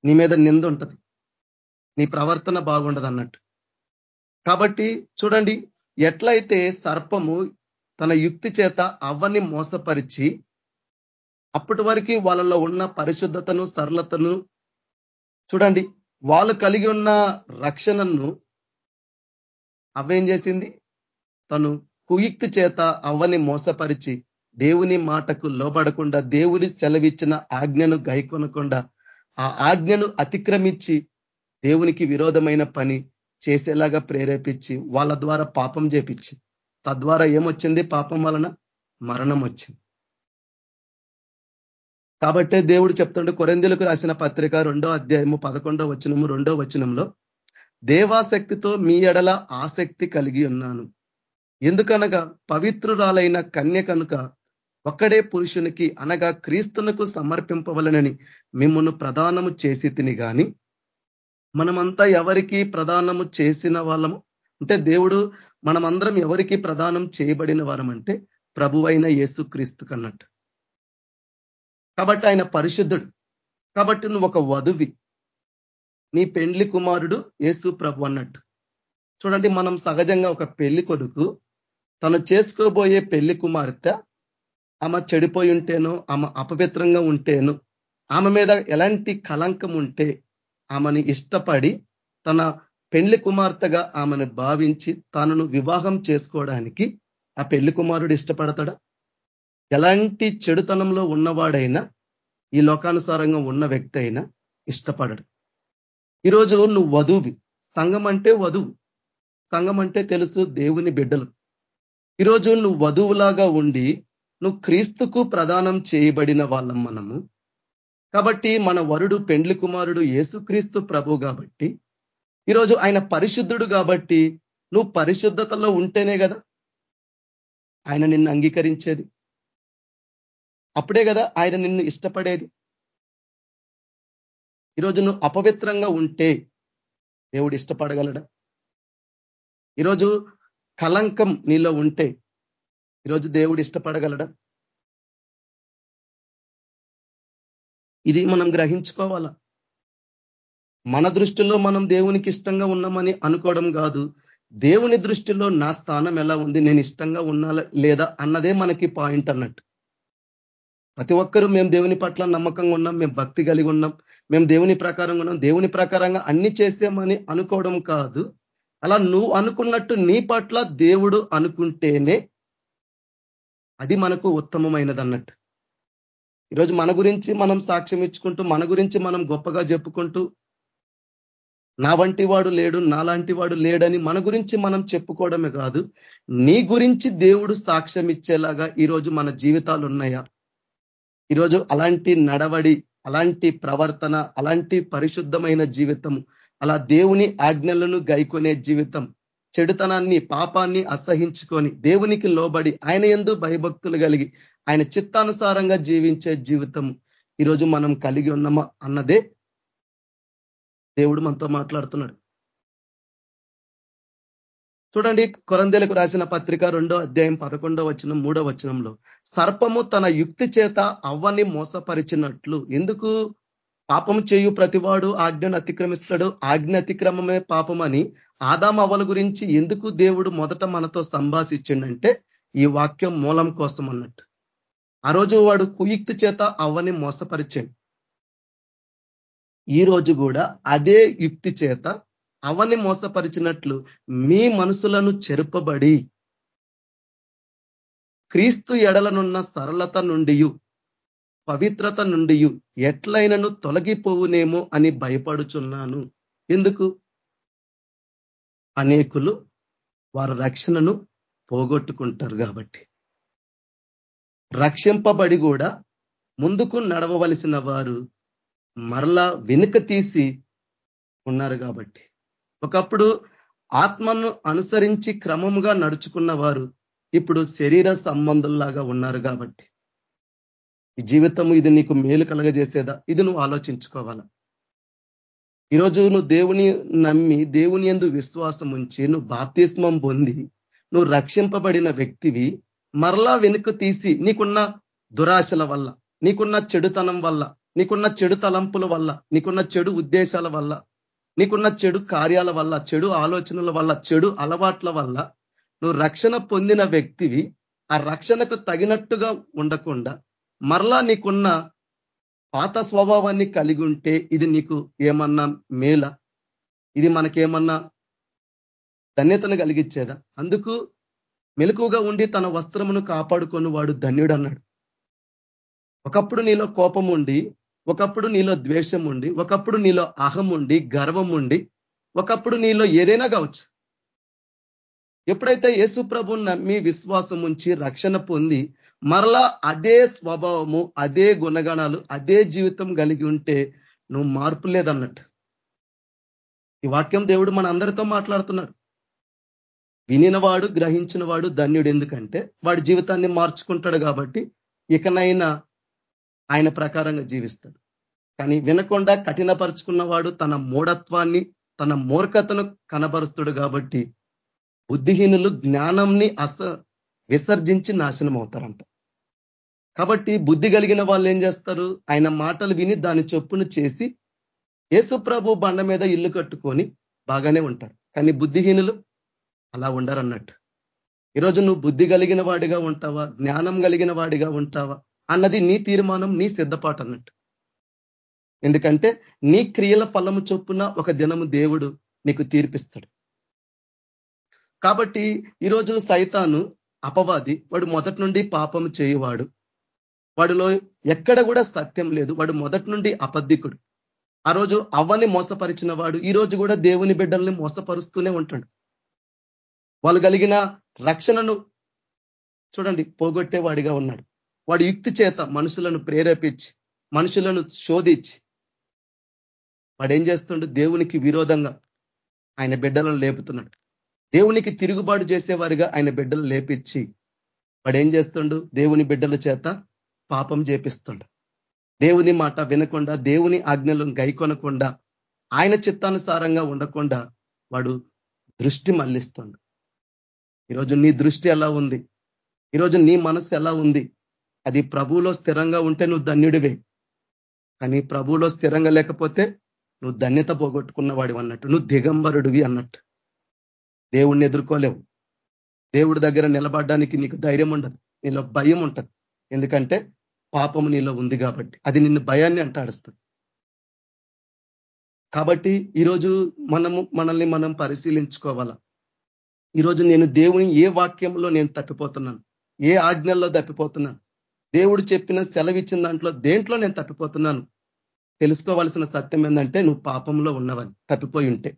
Speaker 3: నీ మీద నింద ఉంటుంది. నీ ప్రవర్తన బాగుండదు అన్నట్టు. కాబట్టి చూడండి ఎట్లయితే సర్పము తన యుక్తి చేత అవ్వని మోసపరిచి అప్పటి వరకు వాళ్ళలో ఉన్న పరిశుద్ధతను సరళతను చూడండి వాళ్ళు కలిగి ఉన్న రక్షణను అవేం చేసింది? తను కుయుక్తి చేత అవ్వని మోసపరిచి దేవుని మాటకు లోబడకుండా దేవుని సెలవిచ్చిన ఆజ్ఞను గైకొనకుండా ఆ ఆజ్ఞను అతిక్రమించి దేవునికి విరోధమైన పని చేసేలాగా ప్రేరేపించి వాళ్ళ ద్వారా పాపం చేపించి తద్వారా ఏమొచ్చింది? పాపం వలన మరణం వచ్చింది కాబట్టే దేవుడు చెప్తుండే కొరందెలకు రాసిన పత్రిక రెండో అధ్యాయము పదకొండో వచనము రెండో వచనంలో దేవాశక్తితో మీ ఎడల ఆసక్తి కలిగి ఉన్నాను. ఎందుకనగా పవిత్రురాలైన కన్య కనుక ఒక్కడే పురుషునికి అనగా క్రీస్తునకు సమర్పింపవలనని మిమ్మల్ని ప్రధానము చేసి తిని కానీ మనమంతా ఎవరికి ప్రధానము చేసిన వాళ్ళము? అంటే దేవుడు మనమందరం ఎవరికి ప్రదానం చేయబడిన వారం అంటే ప్రభువైన యేసు కన్నట్టు. కాబట్టి ఆయన పరిశుద్ధుడు. కాబట్టి నువ్వు ఒక వధువి. నీ పెండ్లి కుమారుడు యేసు ప్రభు అన్నట్టు. చూడండి మనం సహజంగా ఒక పెళ్ళి కొడుకు తను చేసుకోబోయే పెళ్ళి కుమార్తె ఆమె చెడిపోయి ఉంటేనో ఆమె అపవిత్రంగా ఉంటేనో ఆమె మీద ఎలాంటి కలంకం ఉంటే ఆమెని ఇష్టపడి తన పెళ్ళి కుమార్తెగా ఆమెను భావించి తనను వివాహం చేసుకోవడానికి ఆ పెళ్ళి కుమారుడు ఇష్టపడతాడా? ఎలాంటి చెడుతనంలో ఉన్నవాడైనా ఈ లోకానుసారంగా ఉన్న వ్యక్తి అయినా ఇష్టపడడు. ఈరోజు నువ్వు వధువు. సంఘం అంటే వధువు. సంఘం అంటే తెలుసు దేవుని బిడ్డలు. ఈరోజు నువ్వు వధువులాగా ఉండి నువ్వు క్రీస్తుకు ప్రదానం చేయబడిన వాళ్ళం మనము. కాబట్టి మన వరుడు పెండ్లి కుమారుడు యేసుక్రీస్తు ప్రభు కాబట్టి ఈరోజు ఆయన పరిశుద్ధుడు కాబట్టి నువ్వు పరిశుద్ధతలో ఉంటేనే కదా ఆయన నిన్ను అంగీకరించేది. అప్పుడే కదా ఆయన నిన్ను ఇష్టపడేది. ఈరోజు నువ్వు అపవిత్రంగా ఉంటే దేవుడు ఇష్టపడగలడా? ఈరోజు కలంకం నీలో ఉంటే ఈరోజు దేవుడు ఇష్టపడగలడా? ఇది మనం గ్రహించుకోవాలా? మన దృష్టిలో మనం దేవునికి ఇష్టంగా ఉన్నామని అనుకోవడం కాదు. దేవుని దృష్టిలో నా స్థానం ఎలా ఉంది? నేను ఇష్టంగా ఉన్నా లేదా అన్నదే మనకి పాయింట్ అన్నట్టు. ప్రతి ఒక్కరూ మేము దేవుని పట్ల నమ్మకంగా ఉన్నాం మేము భక్తి కలిగి ఉన్నాం మేము దేవుని ప్రకారంగా ఉన్నాం. దేవుని ప్రకారంగా అన్ని చేసామని అనుకోవడం కాదు. అలా నువ్వు అనుకున్నట్టు నీ పట్ల దేవుడు అనుకుంటేనే అది మనకు ఉత్తమమైనది అన్నట్టు ఈరోజు మన గురించి మనం సాక్ష్యం ఇచ్చుకుంటూ మన గురించి మనం గొప్పగా చెప్పుకుంటూ నా వంటి వాడు లేడు నాలాంటి వాడు లేడని మన గురించి మనం చెప్పుకోవడమే కాదు నీ గురించి దేవుడు సాక్ష్యం ఇచ్చేలాగా ఈరోజు మన జీవితాలు ఉన్నాయా? ఈరోజు అలాంటి నడవడి అలాంటి ప్రవర్తన అలాంటి పరిశుద్ధమైన జీవితం అలా దేవుని ఆజ్ఞలను గైకొనే జీవితం చెడుతనాన్ని పాపాన్ని అసహించుకొని దేవునికి లోబడి ఆయన ఎందు భయభక్తులు కలిగి ఆయన చిత్తానుసారంగా జీవించే జీవితం ఈరోజు మనం కలిగి ఉన్నామా అన్నదే దేవుడు మనతో మాట్లాడుతున్నాడు. చూడండి కొరందేలకు రాసిన పత్రిక రెండో అధ్యాయం పదకొండో వచనం మూడో వచనంలో సర్పము తన యుక్తి చేత అవ్వని మోసపరిచినట్లు. ఎందుకు? పాపం చేయు ప్రతివాడు ఆజ్ఞను అతిక్రమిస్తాడు. ఆజ్ఞ అతిక్రమమే పాపం అని ఆదామవల గురించి ఎందుకు దేవుడు మొదట మనతో సంభాషించిండంటే ఈ వాక్యం మూలం కోసం అన్నట్టు. ఆ రోజు వాడు కుయుక్తి చేత అవ్వని మోసపరిచాడు. ఈ రోజు కూడా అదే యుక్తి చేత అవని మోసపరిచినట్లు మీ మనసులను చెరుపబడి క్రీస్తు ఎడలనున్న సరళత నుండి పవిత్రత నుండి ఎట్లయినను తొలగిపోవునేమో అని భయపడుచున్నాను. ఎందుకు? అనేకులు వారు రక్షణను పోగొట్టుకుంటారు కాబట్టి. రక్షింపబడి కూడా ముందుకు నడవవలసిన వారు మరలా వెనుక తీసి ఉన్నారు కాబట్టి. ఒకప్పుడు ఆత్మను అనుసరించి క్రమముగా నడుచుకున్న వారు ఇప్పుడు శరీర సంబంధుల్లాగా ఉన్నారు కాబట్టి. జీవితము ఇది నీకు మేలు కలగజేసేదా? ఇది నువ్వు ఆలోచించుకోవాలా? ఈరోజు నువ్వు దేవుని నమ్మి దేవుని ఎందు విశ్వాసం ఉంచి నువ్వు బాప్తిస్మం పొంది నువ్వు రక్షింపబడిన వ్యక్తివి మరలా వెనుక తీసి నీకున్న దురాశల వల్ల నీకున్న చెడుతనం వల్ల నీకున్న చెడు తలంపుల వల్ల నీకున్న చెడు ఉద్దేశాల వల్ల నీకున్న చెడు కార్యాల వల్ల చెడు ఆలోచనల వల్ల చెడు అలవాట్ల వల్ల నువ్వు రక్షణ పొందిన వ్యక్తివి ఆ రక్షణకు తగినట్టుగా ఉండకుండా మరలా నీకున్న పాత స్వభావాన్ని కలిగి ఉంటే ఇది నీకు ఏమన్నా మేల? ఇది మనకేమన్నా ధన్యతను కలిగించేదా అందుకు మెలకుగా ఉండి తన వస్త్రమును కాపాడుకొని వాడు ధన్యుడు అన్నాడు ఒకప్పుడు నీలో కోపం ఉండి ఒకప్పుడు నీలో ద్వేషం ఉండి ఒకప్పుడు నీలో అహం ఉండి గర్వం ఉండి ఒకప్పుడు నీలో ఏదైనా కావచ్చు. ఎప్పుడైతే యేసు ప్రభుని నమ్మి విశ్వాసం ఉంచి రక్షణ పొంది మరలా అదే స్వభావము అదే గుణగణాలు అదే జీవితం కలిగి ఉంటే నువ్వు మార్పు లేదన్నట్టు. ఈ వాక్యం దేవుడు మన అందరితో మాట్లాడుతున్నాడు. వినినవాడు గ్రహించిన వాడు ధన్యుడు ఎందుకంటే వాడి జీవితాన్ని మార్చుకుంటాడు కాబట్టి ఇకనైనా ఆయన ప్రకారంగా జీవిస్తాడు. కానీ వినకుండా కఠినపరుచుకున్నవాడు తన మూఢత్వాన్ని తన మూర్ఖతను కనబరుస్తుడు కాబట్టి బుద్ధిహీనులు జ్ఞానంని అస విసర్జించి నాశనం అవుతారంట. కాబట్టి బుద్ధి కలిగిన వాళ్ళు ఏం చేస్తారు? ఆయన మాటలు విని దాని చొప్పును చేసి యేసుప్రభు బండ మీద ఇల్లు కట్టుకొని బాగానే ఉంటారు. కానీ బుద్ధిహీనులు అలా ఉండరన్నట్టు. ఈరోజు నువ్వు బుద్ధి కలిగిన వాడిగా ఉంటావా? జ్ఞానం కలిగిన వాడిగా ఉంటావా? అన్నది నీ తీర్మానం నీ సిద్ధపాటు అన్నట్టు. ఎందుకంటే నీ క్రియల ఫలము చొప్పున ఒక దినము దేవుడు నీకు తీర్పిస్తాడు. కాబట్టి ఈరోజు సైతాను అపవాది వాడు మొదటి నుండి పాపం చేయువాడు. వాడిలో ఎక్కడ కూడా సత్యం లేదు. వాడు మొదటి నుండి అబద్ధికుడు ఆ రోజు అవ్వని మోసపరిచిన వాడు ఈ రోజు కూడా దేవుని బిడ్డల్ని మోసపరుస్తూనే ఉంటాడు. వాళ్ళు కలిగిన రక్షణను చూడండి పోగొట్టేవాడిగా ఉన్నాడు. వాడు యుక్తి చేత మనుషులను ప్రేరేపించి మనుషులను శోధించి వాడు ఏం చేస్తుండు? దేవునికి విరోధంగా ఆయన బిడ్డలను లేపుతున్నాడు. దేవునికి తిరుగుబాటు చేసేవారిగా ఆయన బిడ్డలు లేపించి వాడు ఏం చేస్తుండు? దేవుని బిడ్డల చేత పాపం చేపిస్తుండు. దేవుని మాట వినకుండా దేవుని ఆజ్ఞలను గైకొనకుండా ఆయన చిత్తానుసారంగా ఉండకుండా వాడు దృష్టి మళ్ళిస్తుండు ఈరోజు నీ దృష్టి ఎలా ఉంది? ఈరోజు నీ మనసు ఎలా ఉంది? అది ప్రభువులో స్థిరంగా ఉంటే నువ్వు ధన్యుడివే. కానీ ప్రభువులో స్థిరంగా లేకపోతే నువ్వు ధన్యత పోగొట్టుకున్నవాడి అన్నట్టు నువ్వు దిగంబరుడివి అన్నట్టు. దేవుణ్ణి ఎదుర్కోలేవు. దేవుడి దగ్గర నిలబడడానికి నీకు ధైర్యం ఉండదు. నీలో భయం ఉంటుంది. ఎందుకంటే పాపము నీలో ఉంది కాబట్టి. అది నిన్ను భయాన్ని అంటాడుస్తుంది. కాబట్టి ఈరోజు మనము మనల్ని మనం పరిశీలించుకోవాలా? ఈరోజు నేను దేవుని ఏ వాక్యంలో నేను తప్పిపోతున్నాను? ఏ ఆజ్ఞల్లో తప్పిపోతున్నాను? దేవుడు చెప్పిన సెలవిచ్చిన దాంట్లో దేంట్లో నేను తప్పిపోతున్నాను? తెలుసుకోవాల్సిన సత్యం ఏంటంటే నువ్వు పాపంలో ఉన్నవని తప్పిపోయి ఉంటే.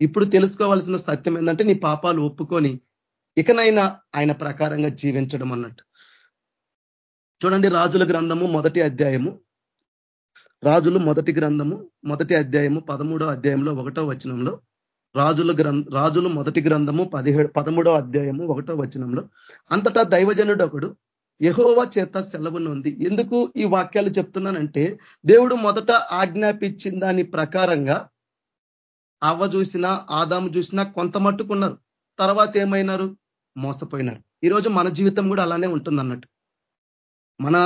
Speaker 3: ఇప్పుడు తెలుసుకోవాల్సిన సత్యం ఏంటంటే నీ పాపాలు ఒప్పుకొని ఇకనైనా ఆయన ప్రకారంగా జీవించడం అన్నట్టు. చూడండి రాజుల గ్రంథము మొదటి అధ్యాయము. రాజులు మొదటి గ్రంథము మొదటి అధ్యాయము పదమూడో అధ్యాయంలో ఒకటో వచనంలో. రాజుల గ్రంథ రాజులు మొదటి గ్రంథము పదిహేడు పదమూడో అధ్యాయము ఒకటో వచనంలో. అంతటా దైవజనుడు ఒకడు యహోవా చేత సెలవును ఉంది ఎందుకు ఈ వాక్యాలు చెప్తున్నానంటే దేవుడు మొదట ఆజ్ఞాపించిన దాని ప్రకారంగా అవ్వ చూసినా ఆదాము చూసినా కొంత మట్టుకున్నారు. తర్వాత ఏమైనారు? మోసపోయినారు. ఈరోజు మన జీవితం కూడా అలానే ఉంటుంది అన్నట్టు మన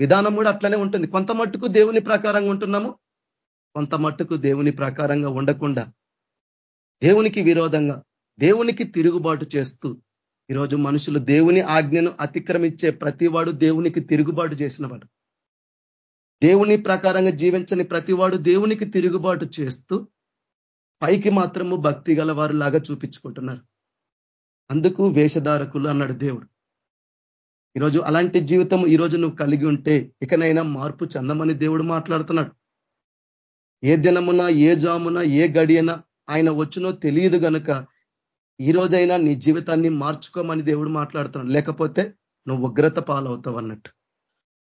Speaker 3: విధానం కూడా అట్లనే ఉంటుంది. కొంత మట్టుకు దేవుని ప్రకారంగా ఉంటున్నాము కొంత మట్టుకు దేవుని ప్రకారంగా ఉండకుండా. దేవునికి విరోధంగా దేవునికి తిరుగుబాటు చేస్తూ ఈరోజు మనుషులు దేవుని ఆజ్ఞను అతిక్రమించే ప్రతివాడు దేవునికి తిరుగుబాటు చేసినవాడు. దేవుని ప్రకారంగా జీవించని ప్రతివాడు దేవునికి తిరుగుబాటు చేస్తూ పైకి మాత్రము భక్తి గలవారు లాగా చూపించుకుంటున్నారు. అందుకు వేషధారకులు అన్నాడు దేవుడు. ఈరోజు అలాంటి జీవితం ఈరోజు నువ్వు కలిగి ఉంటే ఇకనైనా మార్పు చెందమని దేవుడు మాట్లాడుతున్నాడు. ఏ దినమున ఏ జామున ఏ గడియన ఆయన వచ్చునో తెలియదు గనుక ఈ రోజైనా నీ జీవితాన్ని మార్చుకోమని దేవుడు మాట్లాడుతున్నాడు. లేకపోతే నువ్వు ఉగ్రత పాలవుతావు అన్నట్టు.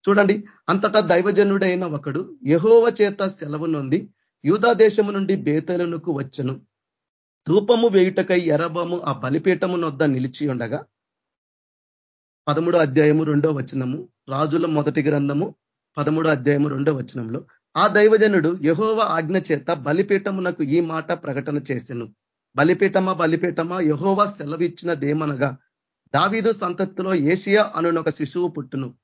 Speaker 3: చూడండి అంతటా దైవజనుడైన ఒకడు యహోవ చేత సెలవు నొంది యూదా దేశము నుండి బేతలనుకు వచ్చను. ధూపము వేయుటకై ఎరబము ఆ బలిపీఠమునొద్ద నిలిచి ఉండగా పదమూడో అధ్యాయము రెండో వచనము రాజుల మొదటి గ్రంథము పదమూడో అధ్యాయము రెండో వచనంలో ఆ దైవజనుడు యహోవ ఆజ్ఞ చేత బలిపీఠమునకు ఈ మాట ప్రకటన చేసెను. బలిపీఠమా బలిపీఠమా యహోవ సెలవిచ్చినదేమనగా దావీదు సంతతిలో ఏషియా అనునొక శిశువు పుట్టును.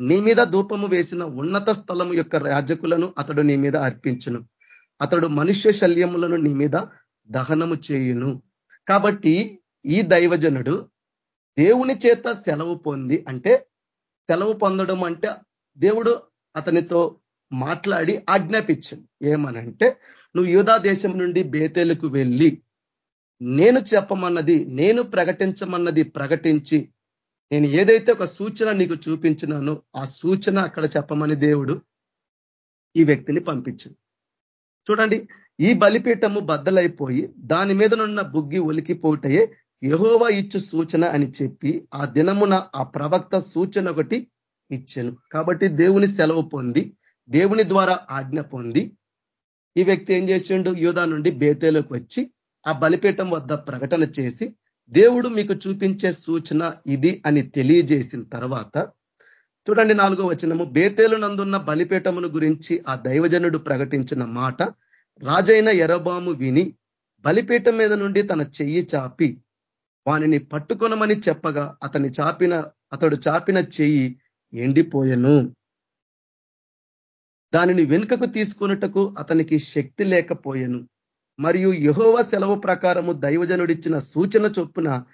Speaker 3: నీ మీద ధూపము వేసిన ఉన్నత స్థలము యొక్క రాజకులను అతడు నీ మీద అర్పించును. అతడు మనుష్య శల్యములను నీ మీద దహనము చేయును. కాబట్టి ఈ దైవజనుడు దేవుని చేత సెలవు పొంది అంటే సెలవు పొందడం అంటే దేవుడు అతనితో మాట్లాడి ఆజ్ఞాపించింది. ఏమనంటే నువ్వు యూదా దేశం నుండి బేతేలకు వెళ్ళి నేను చెప్పమన్నది నేను ప్రకటించమన్నది ప్రకటించి నేను ఏదైతే ఒక సూచన నీకు చూపించినానో ఆ సూచన అక్కడ చెప్పమని దేవుడు ఈ వ్యక్తిని పంపించింది. చూడండి ఈ బలిపీఠము బద్దలైపోయి దాని మీదనున్న బుగ్గి ఒలికిపోటయే యహోవా ఇచ్చు సూచన అని చెప్పి ఆ దినమున ఆ ప్రవక్త సూచన ఒకటి ఇచ్చాను. కాబట్టి దేవుని సెలవు పొంది దేవుని ద్వారా ఆజ్ఞ పొంది ఈ వ్యక్తి ఏం చేసిండు? యూదా నుండి బేతేలోకి వచ్చి ఆ బలిపీఠం వద్ద ప్రకటన చేసి దేవుడు మీకు చూపించే సూచన ఇది అని తెలియజేసిన తర్వాత చూడండి నాలుగో వచనము. బేతేలు నందున్న బలిపీఠమును గురించి ఆ దైవజనుడు ప్రకటించిన మాట రాజైన ఎరబాము విని బలిపీఠం మీద నుండి తన చెయ్యి చాపి వానిని పట్టుకొనమని చెప్పగా అతని చాపిన అతడు చాపిన చెయ్యి ఎండిపోయెను. దానిని వెనుకకు తీసుకున్నటకు అతనికి శక్తి లేకపోయెను. మరియు యహోవ సెలవు ప్రకారము దైవజనుడిచ్చిన సూచన చొప్పున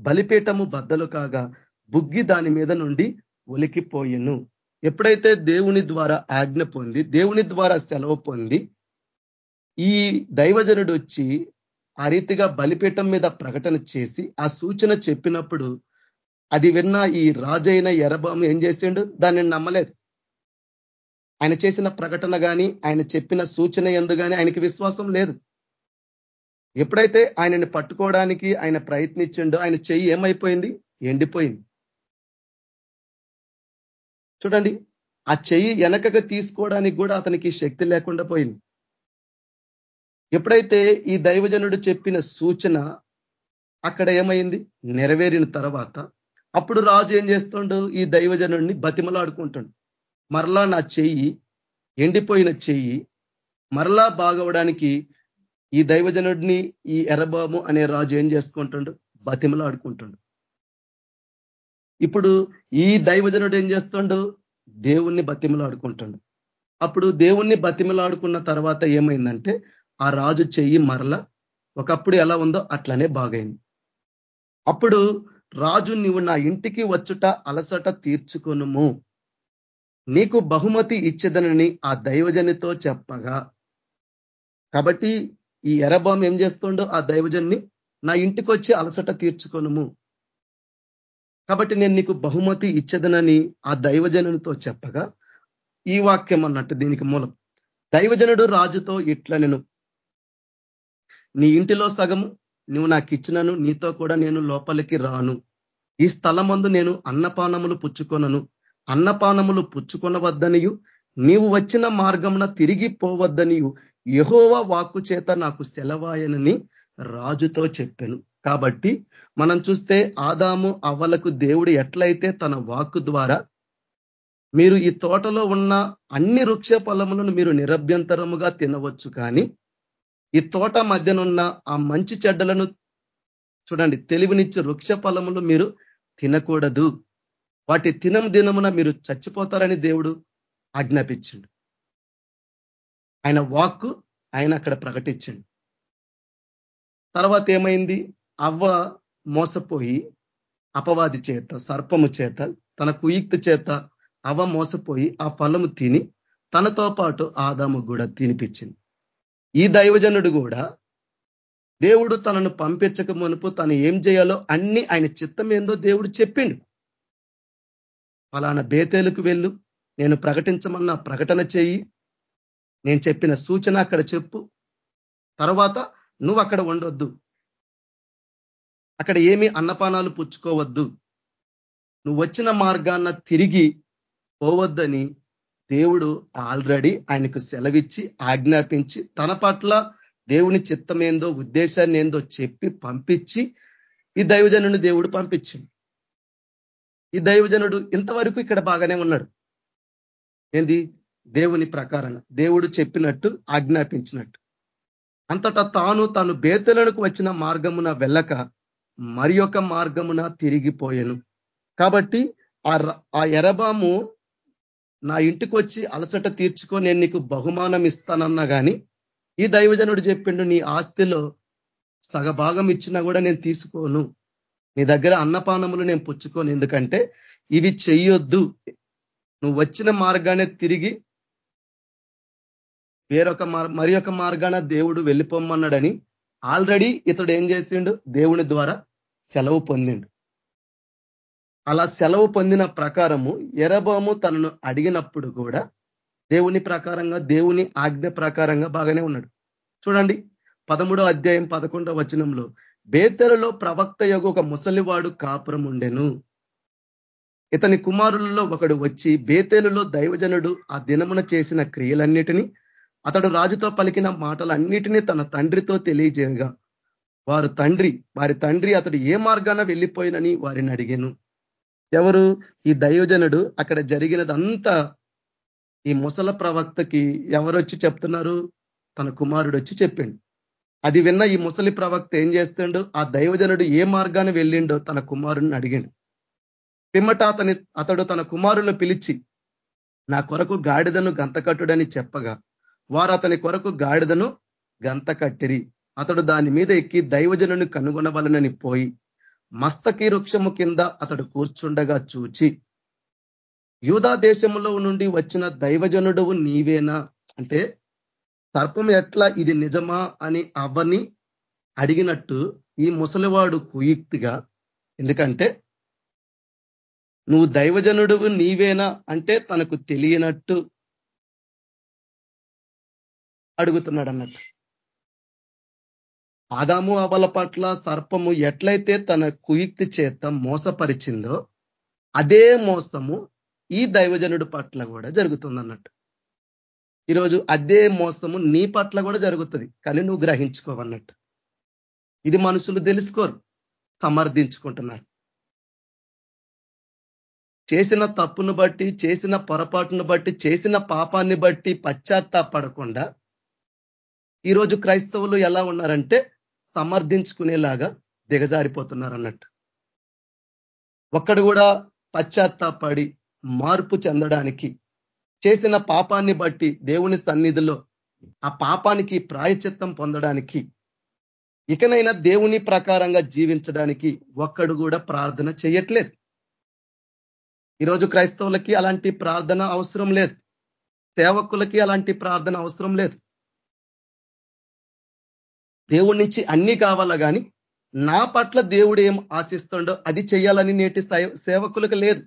Speaker 3: బలిపీఠము బద్దలు కాగా బుగ్గి దాని మీద నుండి ఒలికిపోయిను. ఎప్పుడైతే దేవుని ద్వారా ఆజ్ఞ పొంది దేవుని ద్వారా సెలవు పొంది ఈ దైవజనుడు వచ్చి ఆ రీతిగా బలిపీఠం మీద ప్రకటన చేసి ఆ సూచన చెప్పినప్పుడు అది విన్న ఈ రాజైన ఎరబాము ఏం చేసిండు? దాన్ని నమ్మలేదు. ఆయన చేసిన ప్రకటన కానీ ఆయన చెప్పిన సూచన ఎందు కానీ ఆయనకి విశ్వాసం లేదు. ఎప్పుడైతే ఆయనని పట్టుకోవడానికి ఆయన ప్రయత్నించిండో ఆయన చెయ్యి ఏమైపోయింది? ఎండిపోయింది. చూడండి ఆ చెయ్యి వెనకగా తీసుకోవడానికి కూడా అతనికి శక్తి లేకుండా పోయింది. ఎప్పుడైతే ఈ దైవజనుడు చెప్పిన సూచన అక్కడ ఏమైంది? నెరవేరిన తర్వాత అప్పుడు రాజు ఏం చేస్తుండు? ఈ దైవజనుడిని బతిమలాడుకుంటుండు. మరలా నా చెయ్యి ఎండిపోయిన చెయ్యి మరలా బాగవడానికి ఈ దైవజనుడిని ఈ ఎర్రబాము అనే రాజు ఏం చేసుకుంటుండు? బతిమలాడుకుంటుండు. ఇప్పుడు ఈ దైవజనుడు ఏం చేస్తుండు? దేవుణ్ణి బతిమలాడుకుంటాడు అప్పుడు దేవుణ్ణి బతిమలాడుకున్న తర్వాత ఏమైందంటే ఆ రాజు చెయ్యి మరల ఒకప్పుడు ఎలా ఉందో అట్లనే బాగైంది. అప్పుడు రాజు నీవు నా ఇంటికి వచ్చుట అలసట తీర్చుకొనుము. నీకు బహుమతి ఇచ్చేదనని ఆ దైవజనితో చెప్పగా. కాబట్టి ఈ ఎరబాం ఏం చేస్తుండో? ఆ దైవజన్ని నా ఇంటికి వచ్చి అలసట తీర్చుకొనుము. కాబట్టి నేను నీకు బహుమతి ఇచ్చేదనని ఆ దైవజనునితో చెప్పగా ఈ వాక్యం అన్నట్టు దీనికి మూలం. దైవజనుడు రాజుతో ఇట్లా నేను నీ ఇంటిలో సగము నువ్వు నాకు ఇచ్చినను నీతో కూడా నేను లోపలికి రాను. ఈ స్థలమందు నేను అన్నపానములు పుచ్చుకొనను. అన్నపానములు పుచ్చుకొనవద్దనియు నీవు వచ్చిన మార్గమున తిరిగి పోవద్దనియు యహోవ వాక్కు చేత నాకు సెలవాయనని రాజుతో చెప్పాను. కాబట్టి మనం చూస్తే ఆదాము అవ్వలకు దేవుడు ఎట్లయితే తన వాక్కు ద్వారా మీరు ఈ తోటలో ఉన్న అన్ని వృక్ష ఫలములను మీరు నిరభ్యంతరముగా తినవచ్చు కానీ ఈ తోట మధ్యనున్న ఆ మంచి చెడ్డలను చూడండి తెలివినిచ్చే వృక్ష ఫలములు మీరు తినకూడదు. వాటి తినం దినమున మీరు చచ్చిపోతారని దేవుడు ఆజ్ఞాపించిండు. ఆయన వాక్కు ఆయన అక్కడ ప్రకటించండి. తర్వాత ఏమైంది? అవ్వ మోసపోయి అపవాది చేత సర్పము చేత తన కుయుక్తి చేత అవ మోసపోయి ఆ ఫలము తిని తనతో పాటు ఆదాము కూడా తినిపించింది. ఈ దైవజనుడు కూడా దేవుడు తనను పంపించక మునుపు తను ఏం చేయాలో అన్ని ఆయన చిత్తం ఏందో దేవుడు చెప్పిండు. ఫలానా బేతేలకు వెళ్ళు నేను ప్రకటించమన్న ప్రకటన చేయి నేను చెప్పిన సూచన అక్కడ చెప్పు. తర్వాత నువ్వు అక్కడ ఉండొద్దు. అక్కడ ఏమి అన్నపానాలు పుచ్చుకోవద్దు. నువ్వు వచ్చిన మార్గాన్న తిరిగి పోవద్దని దేవుడు ఆల్రెడీ ఆయనకు సెలవిచ్చి ఆజ్ఞాపించి తన పట్ల దేవుని చిత్తమేందో ఉద్దేశాన్ని ఏందో చెప్పి పంపించి ఈ దైవజనుని దేవుడు పంపించింది ఈ దైవజనుడు ఇంతవరకు ఇక్కడ బాగానే ఉన్నాడు. ఏంది? దేవుని ప్రకారంగా దేవుడు చెప్పినట్టు ఆజ్ఞాపించినట్టు. అంతటా తాను తాను బేతలకు వచ్చిన మార్గమున వెళ్ళక మరి మార్గమున తిరిగిపోయాను. కాబట్టి ఆ ఎరబాము నా ఇంటికి వచ్చి అలసట తీర్చుకో నేను నీకు బహుమానం ఇస్తానన్నా కానీ ఈ దైవజనుడు చెప్పిండు నీ ఆస్తిలో సగభాగం ఇచ్చినా కూడా నేను తీసుకోను. నీ దగ్గర అన్నపానములు నేను పుచ్చుకోను. ఎందుకంటే ఇవి చెయ్యొద్దు. నువ్వు వచ్చిన మార్గానే తిరిగి వేరొక మరి ఒక మార్గాన దేవుడు వెళ్ళిపోమ్మన్నాడని ఆల్రెడీ ఇతడు ఏం చేసిండు? దేవుని ద్వారా సెలవు పొందిండు. అలా సెలవు పొందిన ప్రకారము ఎరబాము తనను అడిగినప్పుడు కూడా దేవుని ప్రకారంగా దేవుని ఆజ్ఞ ప్రకారంగా బాగానే ఉన్నాడు. చూడండి పదమూడో అధ్యాయం పదకొండో వచనంలో బేతెలలో ప్రవక్త యొక్క ఒక ముసలివాడు కాపురం ఉండెను. ఇతని కుమారులలో ఒకడు వచ్చి బేతేలులో దైవజనుడు ఆ దినమున చేసిన క్రియలన్నిటినీ అతడు రాజుతో పలికిన మాటలన్నిటినీ తన తండ్రితో తెలియజేయగా వారు తండ్రి వారి తండ్రి అతడు ఏ మార్గాన వెళ్ళిపోయినని వారిని అడిగాను. ఎవరు? ఈ దైవజనుడు. అక్కడ జరిగినదంతా ఈ ముసల ప్రవక్తకి ఎవరొచ్చి చెప్తున్నారు? తన కుమారుడు వచ్చి చెప్పిండు. అది విన్న ఈ ముసలి ప్రవక్త ఏం చేస్తుండో? ఆ దైవజనుడు ఏ మార్గాన వెళ్ళిండో తన కుమారుని అడిగిండు. పిమ్మట అతని అతడు తన కుమారులను పిలిచి నా కొరకు గాడిదను గంతకట్టుడని చెప్పగా వారు అతని కొరకు గాడిదను గంత కట్టిరి. అతడు దాని మీద ఎక్కి దైవజనుని కనుగొనవలనని పోయి మస్తకి వృక్షము కింద అతడు కూర్చుండగా చూచి యూదా దేశంలో నుండి వచ్చిన దైవజనుడు నీవేనా? అంటే సర్పం ఎట్లా ఇది నిజమా అని అవని అడిగినట్టు ఈ ముసలివాడు కుయుక్తిగా ఎందుకంటే నువ్వు దైవజనుడు నీవేనా అంటే తనకు తెలియనట్టు అడుగుతున్నాడు అన్నట్టు ఆదాము అవల పట్ల సర్పము ఎట్లయితే తన కుయుక్తి చేత మోసపరిచిందో అదే మోసము ఈ దైవజనుడు పట్ల కూడా జరుగుతుంది అన్నట్టు ఈరోజు అదే మోసము నీ పట్ల కూడా జరుగుతుంది కానీ నువ్వు గ్రహించుకోవన్నట్టు. ఇది మనుషులు తెలుసుకోరు సమర్థించుకుంటున్నారు. చేసిన తప్పును బట్టి చేసిన పొరపాటును బట్టి చేసిన పాపాన్ని బట్టి పశ్చాత్తాపడకుండా ఈరోజు క్రైస్తవులు ఎలా ఉన్నారంటే సమర్థించుకునేలాగా దిగజారిపోతున్నారు అన్నట్టు ఒక్కడు కూడా పశ్చాత్తాపడి మార్పు చెందడానికి చేసిన పాపాన్ని బట్టి దేవుని సన్నిధిలో ఆ పాపానికి ప్రాయచిత్తం పొందడానికి ఇకనైనా దేవుని ప్రకారంగా జీవించడానికి ఒక్కడు కూడా ప్రార్థన చేయట్లేదు. ఈరోజు క్రైస్తవులకి అలాంటి ప్రార్థన అవసరం లేదు. సేవకులకి అలాంటి ప్రార్థన అవసరం లేదు. దేవుడి నుంచి అన్ని కావాలా కానీ నా పట్ల దేవుడు ఏం ఆశిస్తుండో అది చేయాలని నేటి సేవకులకు లేదు.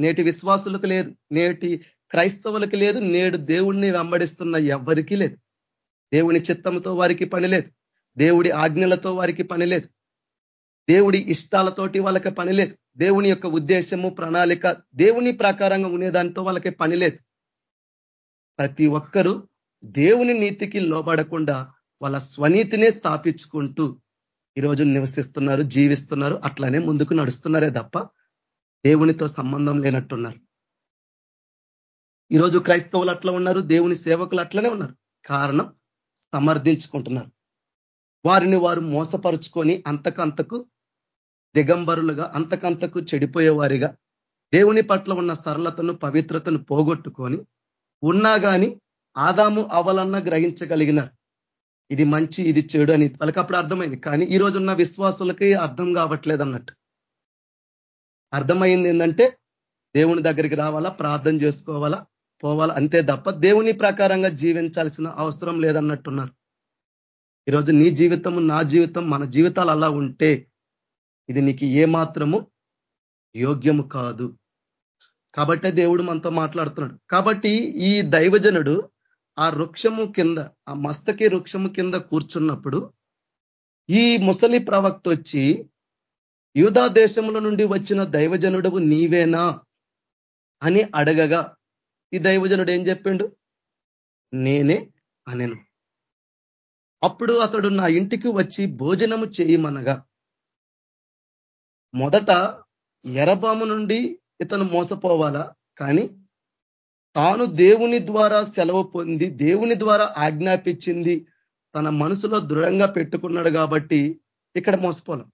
Speaker 3: నేటి విశ్వాసులకు లేదు. నేటి క్రైస్తవులకు లేదు. నేడు దేవుణ్ణి వెంబడిస్తున్న ఎవరికి లేదు. దేవుని చిత్తంతో వారికి పని లేదు. దేవుడి ఆజ్ఞలతో వారికి పని లేదు. దేవుడి ఇష్టాలతోటి వాళ్ళకి పని లేదు. దేవుని యొక్క ఉద్దేశము ప్రణాళిక దేవుని ప్రకారంగా ఉండేదానితో వాళ్ళకి పని లేదు. ప్రతి ఒక్కరూ దేవుని నీతికి లోబడకుండా వాళ్ళ స్వనీతినే స్థాపించుకుంటూ ఈరోజు నివసిస్తున్నారు జీవిస్తున్నారు అట్లానే ముందుకు నడుస్తున్నారే తప్ప దేవునితో సంబంధం లేనట్టున్నారు. ఈరోజు క్రైస్తవులు అట్లా ఉన్నారు దేవుని సేవకులు అట్లనే ఉన్నారు. కారణం సమర్థించుకుంటున్నారు. వారిని వారు మోసపరుచుకొని అంతకంతకు దిగంబరులుగా అంతకంతకు చెడిపోయేవారిగా దేవుని పట్ల ఉన్న సరళతను పవిత్రతను పోగొట్టుకొని ఉన్నా కానీ ఆదాము అవలన్న గ్రహించగలిగినారు. ఇది మంచి ఇది చెడు అని వాళ్ళకి అప్పుడు అర్థమైంది. కానీ ఈ రోజున్న విశ్వాసులకి అర్థం కావట్లేదు అన్నట్టు. అర్థమైంది ఏంటంటే దేవుని దగ్గరికి రావాలా ప్రార్థన చేసుకోవాలా పోవాలా అంతే తప్ప దేవుని ప్రకారంగా జీవించాల్సిన అవసరం లేదన్నట్టున్నారు. ఈరోజు నీ జీవితము నా జీవితం మన జీవితాలు అలా ఉంటే ఇది నీకు ఏమాత్రము యోగ్యము కాదు. కాబట్టే దేవుడు మనతో మాట్లాడుతున్నాడు. కాబట్టి ఈ దైవజనుడు ఆ వృక్షము కింద ఆ మస్తకి వృక్షము కింద కూర్చున్నప్పుడు ఈ ముసలి ప్రవక్త వచ్చి యూదా దేశముల నుండి వచ్చిన దైవజనుడు నీవేనా? అని అడగగా ఈ దైవజనుడు ఏం చెప్పిండు? నేనే అనెను. అప్పుడు అతడు నా ఇంటికి వచ్చి భోజనము చేయమనగా మొదట ఎరబాము నుండి ఇతను మోసపోవాలా? కానీ తాను దేవుని ద్వారా సెలవు పొంది దేవుని ద్వారా ఆజ్ఞాపించింది తన మనసులో దృఢంగా పెట్టుకున్నాడు కాబట్టి ఇక్కడ మోసపోలేం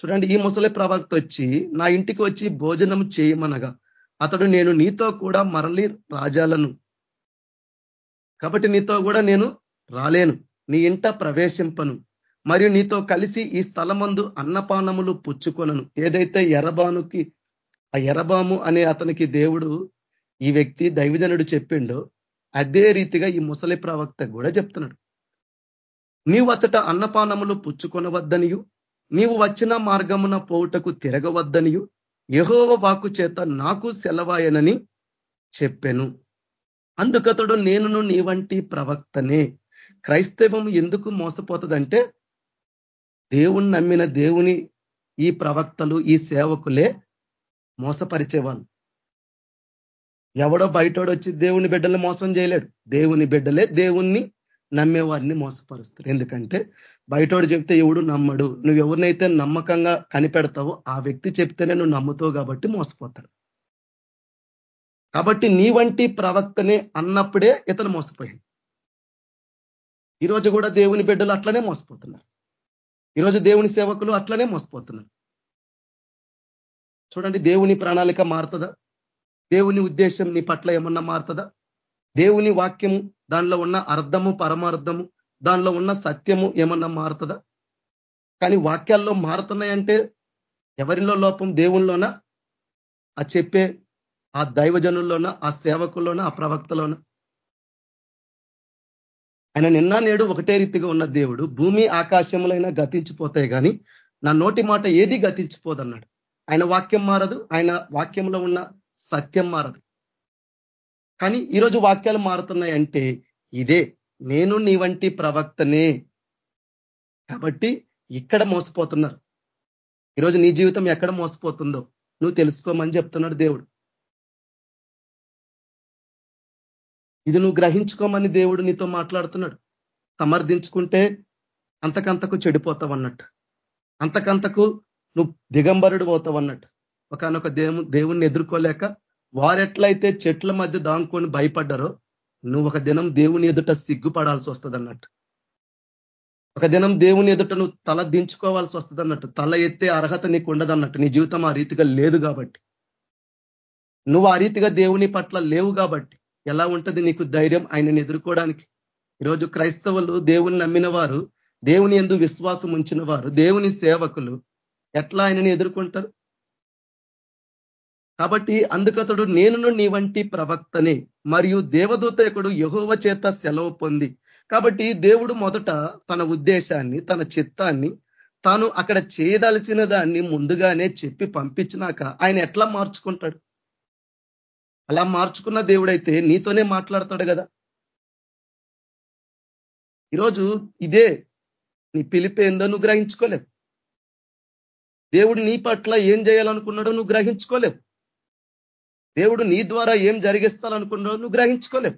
Speaker 3: చూడండి ఈ ముసలి ప్రవక్త వచ్చి నా ఇంటికి వచ్చి భోజనం చేయమనగా అతడు నేను నీతో కూడా మరలి రాజాలను. కాబట్టి నీతో కూడా నేను రాలేను. నీ ఇంట ప్రవేశింపను. మరియు నీతో కలిసి ఈ స్థలమందు అన్నపానములు పుచ్చుకొనను. ఏదైతే ఎరబానుకి ఆ ఎరబాము అనే అతనికి దేవుడు ఈ వ్యక్తి దైవజనుడు చెప్పిండో అదే రీతిగా ఈ ముసలి ప్రవక్త కూడా చెప్తున్నాడు. నీవు అచ్చట అన్నపానములు పుచ్చుకొనవద్దనియు నీవు వచ్చిన మార్గమున పోవుటకు తిరగవద్దనియు యహోవ వాకు చేత నాకు సెలవాయనని చెప్పెను. అందుకతడు నేనును నీ వంటి ప్రవక్తనే. క్రైస్తవం ఎందుకు మోసపోతుందంటే దేవుణ్ణి నమ్మిన దేవుని ఈ ప్రవక్తలు ఈ సేవకులే మోసపరిచేవాళ్ళు. ఎవడో బయటోడు వచ్చి దేవుని బిడ్డలు మోసం చేయలేడు. దేవుని బిడ్డలే దేవుణ్ణి నమ్మేవారిని మోసపరుస్తారు. ఎందుకంటే బయటోడు చెప్తే ఎవడు నమ్మడు. నువ్వు ఎవరినైతే నమ్మకంగా కనిపెడతావో ఆ వ్యక్తి చెప్తేనే నువ్వు నమ్ముతావు కాబట్టి మోసపోతాడు. కాబట్టి నీ వంటి ప్రవక్తనే అన్నప్పుడే ఇతను మోసపోయాడు. ఈరోజు కూడా దేవుని బిడ్డలు అట్లనే మోసపోతున్నారు. ఈరోజు దేవుని సేవకులు అట్లనే మోసపోతున్నారు. చూడండి దేవుని ప్రణాళిక మారుతుందా? దేవుని ఉద్దేశం నీ పట్ల ఏమన్నా మారుతుందా? దేవుని వాక్యము దానిలో ఉన్న అర్థము పరమార్థము దానిలో ఉన్న సత్యము ఏమన్నా మారుతుందా? కానీ వాక్యాల్లో మారుతున్నాయంటే ఎవరిలో లోపం? దేవుల్లోన ఆ చెప్పే ఆ దైవజనుల్లోన? ఆ సేవకుల్లోన? ఆ ప్రవక్తలోన? ఆయన నిన్న నేడు ఒకటే రీతిగా ఉన్న దేవుడు భూమి ఆకాశములైనా గతించిపోతాయి కానీ నా నోటి మాట ఏది గతించిపోదన్నాడు? ఆయన వాక్యం మారదు ఆయన వాక్యంలో ఉన్న సత్యం మారదు. కానీ ఈరోజు వాక్యాలు మారుతున్నాయంటే ఇదే నేను నీ వంటి ప్రవక్తనే. కాబట్టి ఇక్కడ మోసపోతున్నారు. ఈరోజు నీ జీవితం ఎక్కడ మోసపోతుందో నువ్వు తెలుసుకోమని చెప్తున్నాడు దేవుడు. ఇది నువ్వు గ్రహించుకోమని దేవుడు నీతో మాట్లాడుతున్నాడు. సమర్థించుకుంటే అంతకంతకు చెడిపోతావు అన్నట్టు. అంతకంతకు నువ్వు దిగంబరుడు పోతావు అన్నట్టు. ఒకనొక దేవు దేవుణ్ణి ఎదుర్కోలేక వారెట్లయితే చెట్ల మధ్య దాంకొని భయపడ్డారో నువ్వు ఒక దినం దేవుని ఎదుట సిగ్గుపడాల్సి వస్తుంది అన్నట్టు ఒక దినం దేవుని ఎదుట నువ్వు తల దించుకోవాల్సి వస్తుంది అన్నట్టు తల ఎత్తే అర్హత నీకు ఉండదన్నట్టు నీ జీవితం ఆ రీతిగా లేదు కాబట్టి. నువ్వు ఆ రీతిగా దేవుని పట్ల లేవు కాబట్టి. ఎలా ఉంటది నీకు ధైర్యం ఆయనని ఎదుర్కోవడానికి? ఈరోజు క్రైస్తవులు దేవుని నమ్మిన వారు దేవుని ఎందు విశ్వాసం ఉంచిన వారు దేవుని సేవకులు ఎట్లా ఆయనని ఎదుర్కొంటారు? కాబట్టి అందుకతడు నేను నీ వంటి ప్రవక్తని మరియు దేవదూతకుడు యహోవ చేత సెలవు పొంది. కాబట్టి దేవుడు మొదట తన ఉద్దేశాన్ని తన చిత్తాన్ని తాను అక్కడ చేయదలిచిన దాన్ని ముందుగానే చెప్పి పంపించినాక ఆయన ఎట్లా మార్చుకుంటాడు? అలా మార్చుకున్న దేవుడైతే నీతోనే మాట్లాడతాడు కదా. ఈరోజు ఇదే నీ పిలిపేందో నువ్వు గ్రహించుకోలేవు. దేవుడు నీ పట్ల ఏం చేయాలనుకున్నాడో నువ్వు గ్రహించుకోలేవు. దేవుడు నీ ద్వారా ఏం జరిగిస్తాలనుకున్నావు నువ్వు గ్రహించుకోలేవు.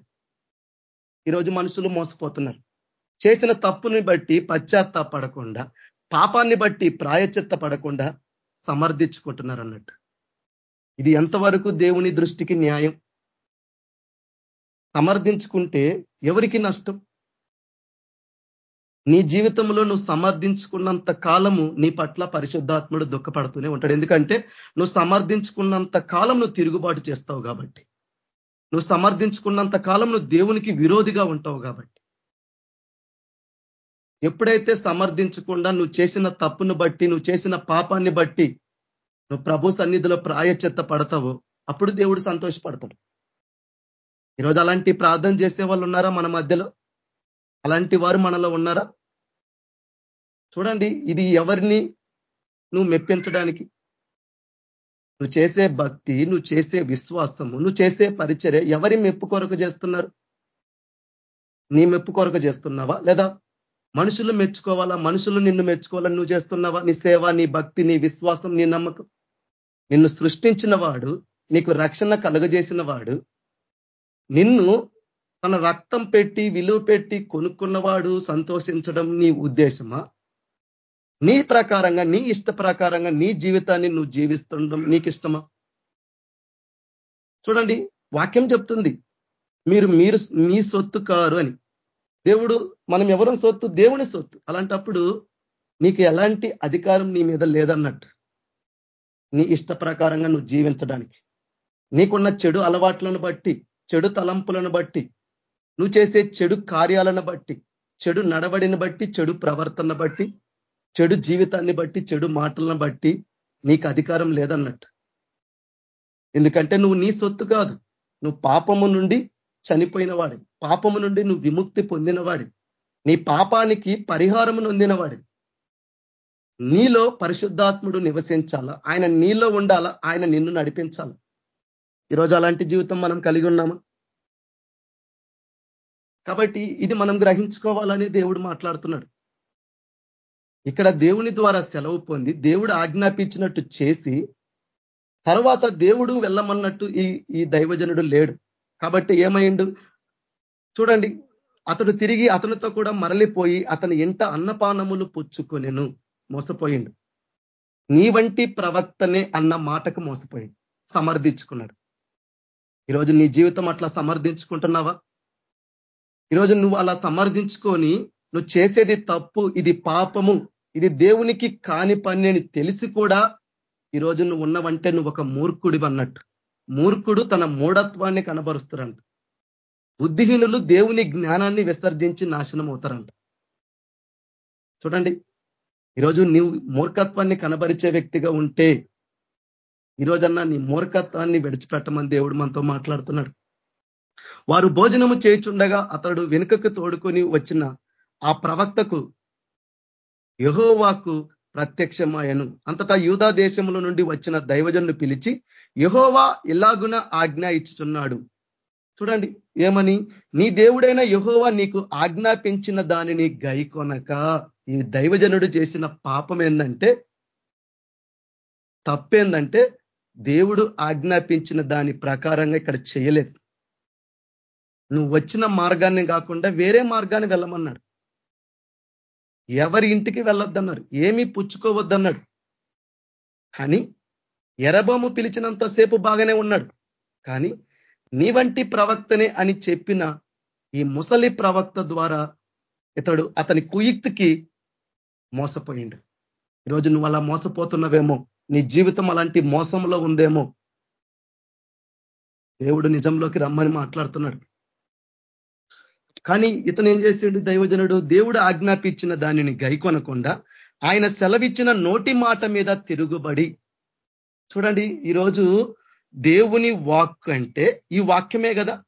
Speaker 3: ఈరోజు మనుషులు మోసపోతున్నారు. చేసిన తప్పుని బట్టి పశ్చాత్తాపడకుండా పాపాన్ని బట్టి ప్రాయచిత్త పడకుండా సమర్థించుకుంటున్నారు అన్నట్టు. ఇది ఎంతవరకు దేవుని దృష్టికి న్యాయం? సమర్థించుకుంటే ఎవరికి నష్టం? నీ జీవితంలో నువ్వు సమర్థించుకున్నంత కాలము నీ పట్ల పరిశుద్ధాత్ముడు దుఃఖపడుతూనే ఉంటాడు. ఎందుకంటే నువ్వు సమర్థించుకున్నంత కాలం నువ్వు తిరుగుబాటు చేస్తావు కాబట్టి. నువ్వు సమర్థించుకున్నంత కాలం నువ్వు దేవునికి విరోధిగా ఉంటావు కాబట్టి. ఎప్పుడైతే సమర్థించకుండా నువ్వు చేసిన తప్పును బట్టి నువ్వు చేసిన పాపాన్ని బట్టి నువ్వు ప్రభు సన్నిధిలో ప్రాయచెత్త పడతావో అప్పుడు దేవుడు సంతోషపడతాడు. ఈరోజు అలాంటి ప్రార్థన చేసే వాళ్ళు ఉన్నారా మన మధ్యలో? అలాంటి వారు మనలో ఉన్నారా? చూడండి ఇది ఎవరిని నువ్వు మెప్పించడానికి? నువ్వు చేసే భక్తి నువ్వు చేసే విశ్వాసము నువ్వు చేసే పరిచర్య ఎవరి మెప్పు కొరకు చేస్తున్నారు? నీ మెప్పు కొరకు చేస్తున్నావా? లేదా మనుషులు మెచ్చుకోవాలా? మనుషులు నిన్ను మెచ్చుకోవాలని నువ్వు చేస్తున్నావా? నీ సేవ నీ భక్తి నీ విశ్వాసం నీ నమ్మకం. నిన్ను సృష్టించిన వాడు నీకు రక్షణ కలుగజేసిన వాడు నిన్ను తన రక్తం పెట్టి విలువ పెట్టి కొనుక్కున్నవాడు సంతోషించడం నీ ఉద్దేశమా? నీ ప్రకారంగా నీ ఇష్ట ప్రకారంగా నీ జీవితాన్ని నువ్వు జీవిస్తుండడం నీకు ఇష్టమా చూడండి వాక్యం చెప్తుంది. మీరు మీరు మీ సొత్తు కారు అని. దేవుడు మనం ఎవరం సొత్తు? దేవుని సొత్తు. అలాంటప్పుడు నీకు ఎలాంటి అధికారం నీ మీద లేదన్నట్టు. నీ ఇష్ట ప్రకారంగా నువ్వు జీవించడానికి. నీకున్న చెడు అలవాట్లను బట్టి చెడు తలంపులను బట్టి నువ్వు చేసే చెడు కార్యాలను బట్టి చెడు నడవడిని బట్టి చెడు ప్రవర్తన బట్టి చెడు జీవితాన్ని బట్టి చెడు మాటలను బట్టి నీకు అధికారం లేదన్నట్టు. ఎందుకంటే నువ్వు నీ సొత్తు కాదు. నువ్వు పాపము నుండి చనిపోయిన వాడి పాపము నుండి నువ్వు విముక్తి పొందినవాడి నీ పాపానికి పరిహారము నొందినవాడి. నీలో పరిశుద్ధాత్ముడు నివసించాలా? ఆయన నీలో ఉండాలా? ఆయన నిన్ను నడిపించాలా? ఈరోజు అలాంటి జీవితం మనం కలిగి ఉన్నామా? కాబట్టి ఇది మనం గ్రహించుకోవాలని దేవుడు మాట్లాడుతున్నాడు. ఇక్కడ దేవుని ద్వారా సెలవు పొంది దేవుడు ఆజ్ఞాపించినట్టు చేసి తర్వాత దేవుడు వెళ్ళమన్నట్టు ఈ ఈ దైవజనుడు లేడు. కాబట్టి ఏమైండు? చూడండి అతడు తిరిగి అతనితో కూడా మరలిపోయి అతని ఇంట అన్నపానములు పుచ్చుకొనెను మోసపోయిండు. నీ వంటి ప్రవక్తనే అన్న మాటకు మోసపోయిండు సమర్థించుకున్నాడు. ఈరోజు నీ జీవితం అట్లా సమర్థించుకుంటున్నావా? ఈరోజు నువ్వు అలా సమర్థించుకొని నువ్వు చేసేది తప్పు ఇది పాపము ఇది దేవునికి కాని పని అని తెలిసి కూడా ఈరోజు నువ్వు ఉన్నవంటే నువ్వు ఒక మూర్ఖుడి అన్నట్టు. మూర్ఖుడు తన మూఢత్వాన్ని కనబరుస్తారంట. బుద్ధిహీనులు దేవుని జ్ఞానాన్ని విసర్జించి నాశనం అవుతారంట. చూడండి ఈరోజు నీవు మూర్ఖత్వాన్ని కనబరిచే వ్యక్తిగా ఉంటే ఈరోజన్నా నీ మూర్ఖత్వాన్ని విడిచిపెట్టమని దేవుడు మనతో మాట్లాడుతున్నాడు. వారు భోజనము చేయుచుండగా అతడు వెనుకకు తోడుకొని వచ్చిన ఆ ప్రవక్తకు యహోవాకు ప్రత్యక్షమాయను. అంతటా యూదా దేశముల నుండి వచ్చిన దైవజన్ను పిలిచి యహోవా ఇలాగున ఆజ్ఞ ఇచ్చుచున్నాడు. చూడండి ఏమని? నీ దేవుడైన యహోవా నీకు ఆజ్ఞాపించిన దానిని గైకొనక ఈ దైవజనుడు చేసిన పాపం ఏంటంటే తప్పేందంటే దేవుడు ఆజ్ఞాపించిన దాని ప్రకారంగా ఇక్కడ చేయలేదు. నువ్వు వచ్చిన మార్గాన్ని కాకుండా వేరే మార్గాన్ని వెళ్ళమన్నాడు. ఎవరి ఇంటికి వెళ్ళొద్దన్నారు ఏమీ పుచ్చుకోవద్దన్నాడు. కానీ ఎరబోము పిలిచినంతసేపు బాగానే ఉన్నాడు. కానీ నీ వంటి ప్రవక్తనే అని చెప్పిన ఈ ముసలి ప్రవక్త ద్వారా ఇతడు అతని కుయుక్తికి మోసపోయిండు. ఈరోజు నువ్వు అలా మోసపోతున్నవేమో నీ జీవితం అలాంటి మోసంలో ఉందేమో. దేవుడు నిజంలోకి రమ్మని మాట్లాడుతున్నాడు. కానీ ఇతను ఏం చేసిండు? దైవజనుడు దేవుడు ఆజ్ఞాపించిన దానిని గైకొనకుండా ఆయన సెలవిచ్చిన నోటి మాట మీద తిరుగుబడి చూడండి ఈరోజు దేవుని వాక్ అంటే ఈ వాక్యమే కదా.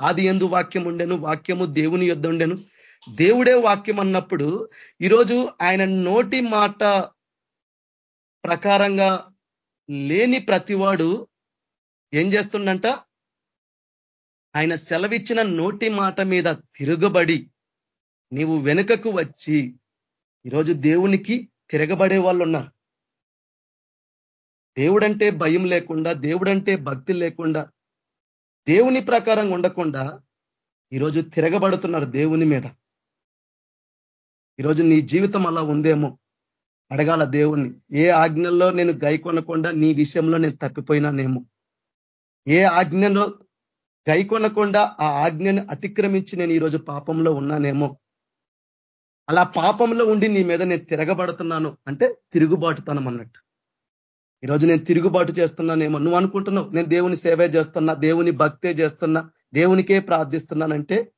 Speaker 3: ఆది ఎందు వాక్యం ఉండెను వాక్యము దేవుని యొద్ద ఉండెను. దేవుడే వాక్యం అన్నప్పుడు ఈరోజు ఆయన నోటి మాట ప్రకారంగా లేని ప్రతివాడు ఏం చేస్తుండంట? ఆయన సెలవిచ్చిన నోటి మాట మీద తిరగబడి నీవు వెనుకకు వచ్చి ఈరోజు దేవునికి తిరగబడే వాళ్ళు ఉన్నారు దేవుడంటే భయం లేకుండా దేవుడంటే భక్తి లేకుండా దేవుని ప్రకారం ఉండకుండా ఈరోజు తిరగబడుతున్నారు దేవుని మీద. ఈరోజు నీ జీవితం అలా ఉందేమో? అడగాల దేవుణ్ణి ఏ ఆజ్ఞల్లో నేను గైకొనకుండా నీ విషయంలో నేను తప్పిపోయినానేమో? ఏ ఆజ్ఞలో గైకొనకుండా ఆ ఆజ్ఞని అతిక్రమించి నేను ఈరోజు పాపంలో ఉన్నానేమో. అలా పాపంలో ఉండి నీ మీద నేను తిరగబడుతున్నాను అంటే తిరుగుబాటుతనం అన్నట్టు. ఈరోజు నేను తిరుగుబాటు చేస్తున్నానేమో. నువ్వు అనుకుంటున్నావు నేను దేవుని సేవే చేస్తున్నా దేవుని భక్తే చేస్తున్నా దేవునికే ప్రార్థిస్తున్నానంటే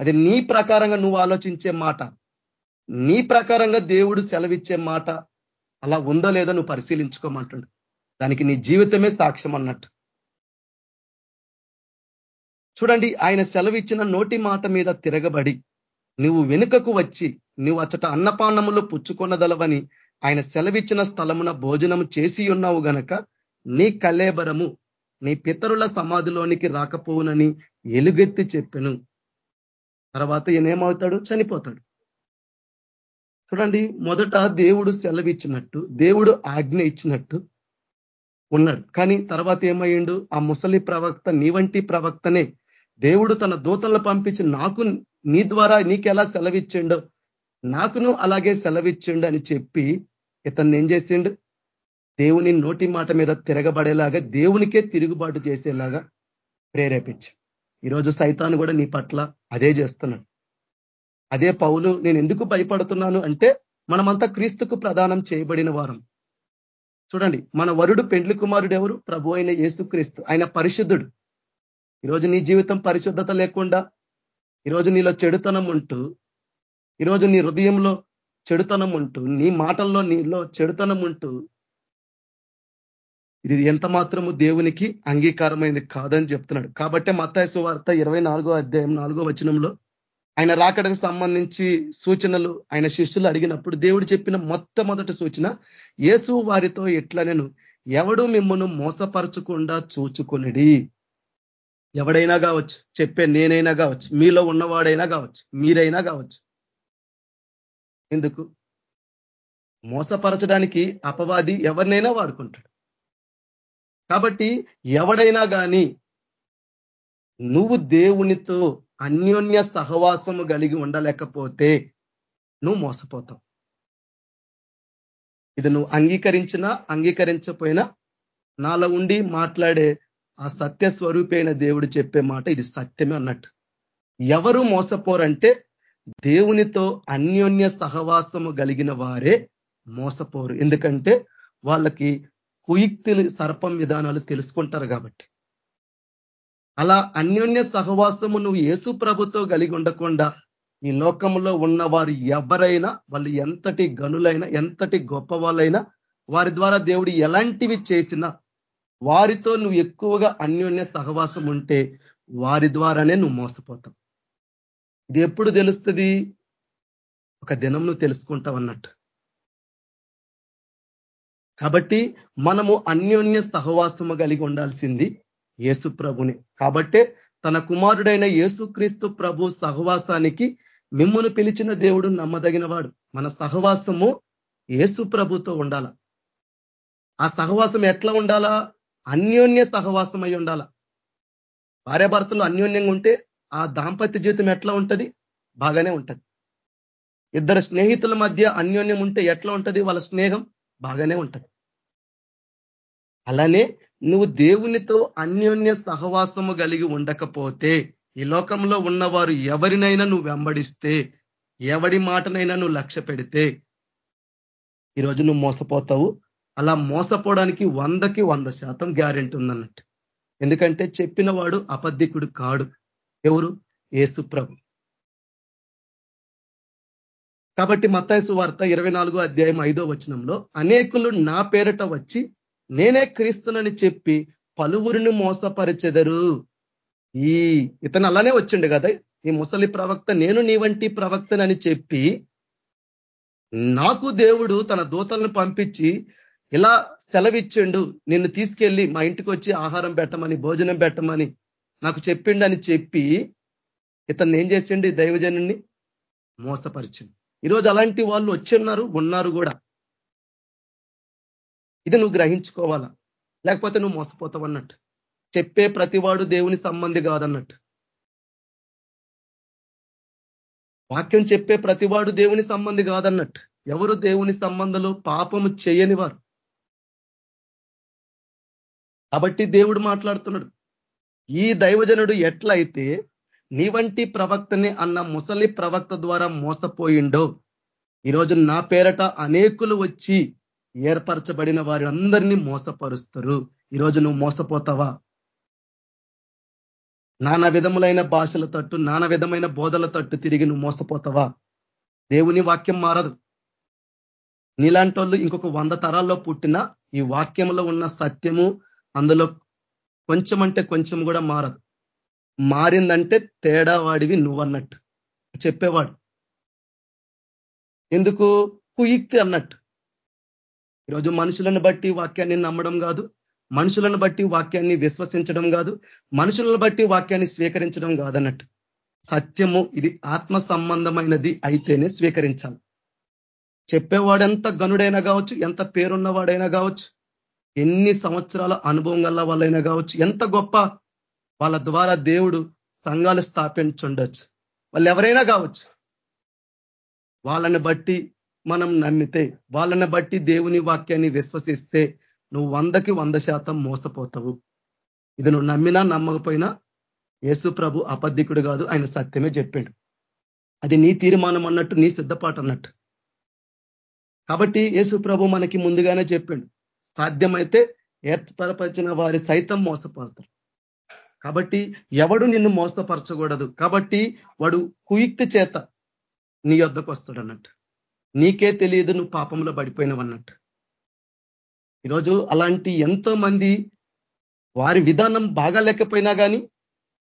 Speaker 3: అది నీ ప్రకారంగా నువ్వు ఆలోచించే మాట. నీ ప్రకారంగా దేవుడు సెలవిచ్చే మాట అలా ఉందో లేదో నువ్వు పరిశీలించుకోమంటుండు. దానికి నీ జీవితమే సాక్ష్యం అన్నట్టు చూడండి ఆయన సెలవిచ్చిన నోటి మాట మీద తిరగబడి నువ్వు వెనుకకు వచ్చి నువ్వు అచ్చట అన్నపానములు పుచ్చుకొనదలవని ఆయన సెలవిచ్చిన స్థలమున భోజనము చేసి ఉన్నావు గనక నీ కలేబరము నీ పితరుల సమాధిలోనికి రాకపోవునని ఎలుగెత్తి చెప్పెను. తర్వాత ఈయనేమవుతాడు చనిపోతాడు. చూడండి మొదట దేవుడు సెలవిచ్చినట్టు దేవుడు ఆజ్ఞ ఇచ్చినట్టు ఉన్నాడు. కానీ తర్వాత ఏమయ్యిండు? ఆ ముసలి ప్రవక్త నీ వంటి ప్రవక్తనే దేవుడు తన దూతలను పంపించి నాకు నీ ద్వారా నీకెలా సెలవిచ్చిండో? నాకును అలాగే సెలవిచ్చిండు అని చెప్పి ఇతన్ని ఏం చేసిండు? దేవుని నోటి మాట మీద తిరగబడేలాగా దేవునికే తిరుగుబాటు చేసేలాగా ప్రేరేపించు ఈరోజు సైతాను కూడా నీ పట్ల అదే చేస్తున్నాడు. అదే పౌలు నేను ఎందుకు భయపడుతున్నాను? అంటే మనమంతా క్రీస్తుకు ప్రదానం చేయబడిన వారం. చూడండి మన వరుడు పెండ్లి కుమారుడు ఎవరు? ప్రభు అయిన యేసుక్రీస్తు. ఆయన పరిశుద్ధుడు. ఈరోజు నీ జీవితం పరిశుద్ధత లేకుండా ఈరోజు నీలో చెడుతనం ఉంటూ ఈరోజు నీ హృదయంలో చెడుతనం ఉంటూ నీ మాటల్లో నీలో చెడుతనం ఉంటూ ఇది ఎంత మాత్రము దేవునికి అంగీకారమైంది కాదని చెప్తున్నాడు. కాబట్టి మత్తాయసు వార్త ఇరవై అధ్యాయం నాలుగో వచనంలో ఆయన రాకడకు సంబంధించి సూచనలు ఆయన శిష్యులు అడిగినప్పుడు దేవుడు చెప్పిన మొట్టమొదటి సూచన యేసు వారితో ఎట్లా నేను ఎవడు మిమ్మల్ని మోసపరచకుండా చూచుకునిడి. ఎవడైనా కావచ్చు చెప్పే నేనైనా కావచ్చు మీలో ఉన్నవాడైనా కావచ్చు మీరైనా కావచ్చు. ఎందుకు? మోసపరచడానికి అపవాది ఎవరినైనా వాడుకుంటాడు. కాబట్టి ఎవడైనా కానీ నువ్వు దేవునితో అన్యోన్య సహవాసము కలిగి ఉండలేకపోతే నువ్వు మోసపోతావు. ఇది నువ్వు అంగీకరించినా అంగీకరించపోయినా నాలో ఉండి మాట్లాడే ఆ సత్య స్వరూపైన దేవుడు చెప్పే మాట ఇది సత్యమే అన్నట్టు. ఎవరు మోసపోరంటే దేవునితో అన్యోన్య సహవాసము కలిగిన వారే మోసపోరు. ఎందుకంటే వాళ్ళకి కుయుక్తులు సర్పం విధానాలు తెలుసుకుంటారు కాబట్టి. అలా అన్యోన్య సహవాసము నువ్వు యేసు ప్రభుతో కలిగి ఉండకుండా ఈ లోకంలో ఉన్న వారు ఎవరైనా వాళ్ళు ఎంతటి గనులైనా ఎంతటి గొప్ప వాళ్ళైనా వారి ద్వారా దేవుడు ఎలాంటివి చేసినా వారితో నువ్వు ఎక్కువగా అన్యోన్య సహవాసం ఉంటే వారి ద్వారానే నువ్వు మోసపోతావు. ఇది ఎప్పుడు తెలుస్తుంది? ఒక దినం నువ్వు తెలుసుకుంటావు అన్నట్టు. కాబట్టి మనము అన్యోన్య సహవాసము కలిగి ఉండాల్సింది యేసు ప్రభుని. కాబట్టే తన కుమారుడైన యేసుక్రీస్తు ప్రభు సహవాసానికి మిమ్మును పిలిచిన దేవుడు నమ్మదగిన వాడు మన సహవాసము యేసు ప్రభుతో ఉండాల. ఆ సహవాసం ఎట్లా ఉండాలా? అన్యోన్య సహవాసం అయి ఉండాల. భార్యాభర్తలు అన్యోన్యంగా ఉంటే ఆ దాంపత్య జీవితం ఎట్లా ఉంటది? బాగానే ఉంటది. ఇద్దరు స్నేహితుల మధ్య అన్యోన్యం ఉంటే ఎట్లా ఉంటది? వాళ్ళ స్నేహం బాగానే ఉంటది. అలానే నువ్వు దేవునితో అన్యోన్య సహవాసము కలిగి ఉండకపోతే ఈ లోకంలో ఉన్నవారు ఎవరినైనా నువ్వు వెంబడిస్తే ఎవడి మాటనైనా నువ్వు లక్ష్య పెడితే ఈరోజు నువ్వు మోసపోతావు అలా మోసపోవడానికి వందకి వంద శాతం గ్యారెంటీ ఉందన్నట్టు. ఎందుకంటే చెప్పిన వాడు అబద్ధికుడు కాడు. ఎవరు? ఏసు ప్రభు. కాబట్టి మత్తాయసు వార్త ఇరవై అధ్యాయం ఐదో వచనంలో అనేకులు నా పేరట వచ్చి నేనే క్రీస్తునని చెప్పి పలువురిని మోసపరిచెదరు. ఈ ఇతను అలానే వచ్చిండు కదా ఈ ముసలి ప్రవక్త నేను నీ వంటి ప్రవక్తనని చెప్పి నాకు దేవుడు తన దూతలను పంపించి ఇలా సెలవిచ్చిండు నిన్ను తీసుకెళ్ళి మా ఇంటికి వచ్చి ఆహారం పెట్టమని భోజనం పెట్టమని నాకు చెప్పిండు అని చెప్పి ఇతన్ని ఏం చేసిండు దైవజనుణ్ణి? మోసపరిచిండు. ఈరోజు అలాంటి వాళ్ళు వచ్చిన్నారు ఉన్నారు కూడా. ఇది నువ్వు గ్రహించుకోవాలా? లేకపోతే నువ్వు మోసపోతావు అన్నట్టు? చెప్పే ప్రతివాడు దేవుని సంబంధి కాదన్నట్టు? వాక్యం చెప్పే ప్రతివాడు దేవుని సంబంధి కాదన్నట్టు? ఎవరు దేవుని సంబంధాలు పాపము చేయని వారు? కాబట్టి దేవుడు మాట్లాడుతున్నాడు ఈ దైవజనుడు ఎట్లయితే నీ వంటి ప్రవక్తని అన్న ముసలి ప్రవక్త ద్వారా మోసపోయిండో ఈరోజు నా పేరట అనేకులు వచ్చి ఏర్పరచబడిన వారి అందరినీ మోసపరుస్తారు. ఈరోజు నువ్వు మోసపోతావా? నానా విధములైన భాషల తట్టు నానా విధమైన బోధల తట్టు తిరిగి నువ్వు మోసపోతావా? దేవుని వాక్యం మారదు. నీలాంటి ఇంకొక వంద తరాల్లో పుట్టిన ఈ వాక్యంలో ఉన్న సత్యము అందులో కొంచెం అంటే కొంచెం కూడా మారదు. మారిందంటే తేడా వాడివి నువ్వన్నట్టు చెప్పేవాడు. ఎందుకు? కుయుక్తి అన్నట్టు. ఈరోజు మనుషులను బట్టి వాక్యాన్ని నమ్మడం కాదు మనుషులను బట్టి వాక్యాన్ని విశ్వసించడం కాదు మనుషులను బట్టి వాక్యాన్ని స్వీకరించడం కాదన్నట్టు. సత్యము ఇది ఆత్మ సంబంధమైనది అయితేనే స్వీకరించాలి. చెప్పేవాడెంత గనుడైనా కావచ్చు ఎంత పేరున్నవాడైనా కావచ్చు ఎన్ని సంవత్సరాల అనుభవం గల వాళ్ళైనా కావచ్చు ఎంత గొప్ప వాళ్ళ ద్వారా దేవుడు సంఘాలు స్థాపించుండొచ్చు. వాళ్ళు ఎవరైనా కావచ్చు. వాళ్ళని బట్టి మనం నమ్మితే వాళ్ళని బట్టి దేవుని వాక్యాన్ని విశ్వసిస్తే నువ్వు వందకి వంద శాతం మోసపోతావు. ఇది నువ్వు నమ్మినా నమ్మకపోయినా యేసు ప్రభు అబద్ధికుడు కాదు ఆయన సత్యమే చెప్పిండు. అది నీ తీర్మానం అన్నట్టు నీ సిద్ధపాటు అన్నట్టు. కాబట్టి యేసు ప్రభు మనకి ముందుగానే చెప్పిండు. సాధ్యమైతే ఏర్పరపరిచిన వారి సైతం మోసపరుతారు కాబట్టి ఎవడు నిన్ను మోసపరచకూడదు. కాబట్టి వాడు కుయుక్తి చేత నీ వద్దకు వస్తాడు అన్నట్టు నీకే తెలియదు నువ్వు పాపంలో పడిపోయినవన్నట్టు. ఈరోజు అలాంటి ఎంతో మంది వారి విధానం బాగా లేకపోయినా కానీ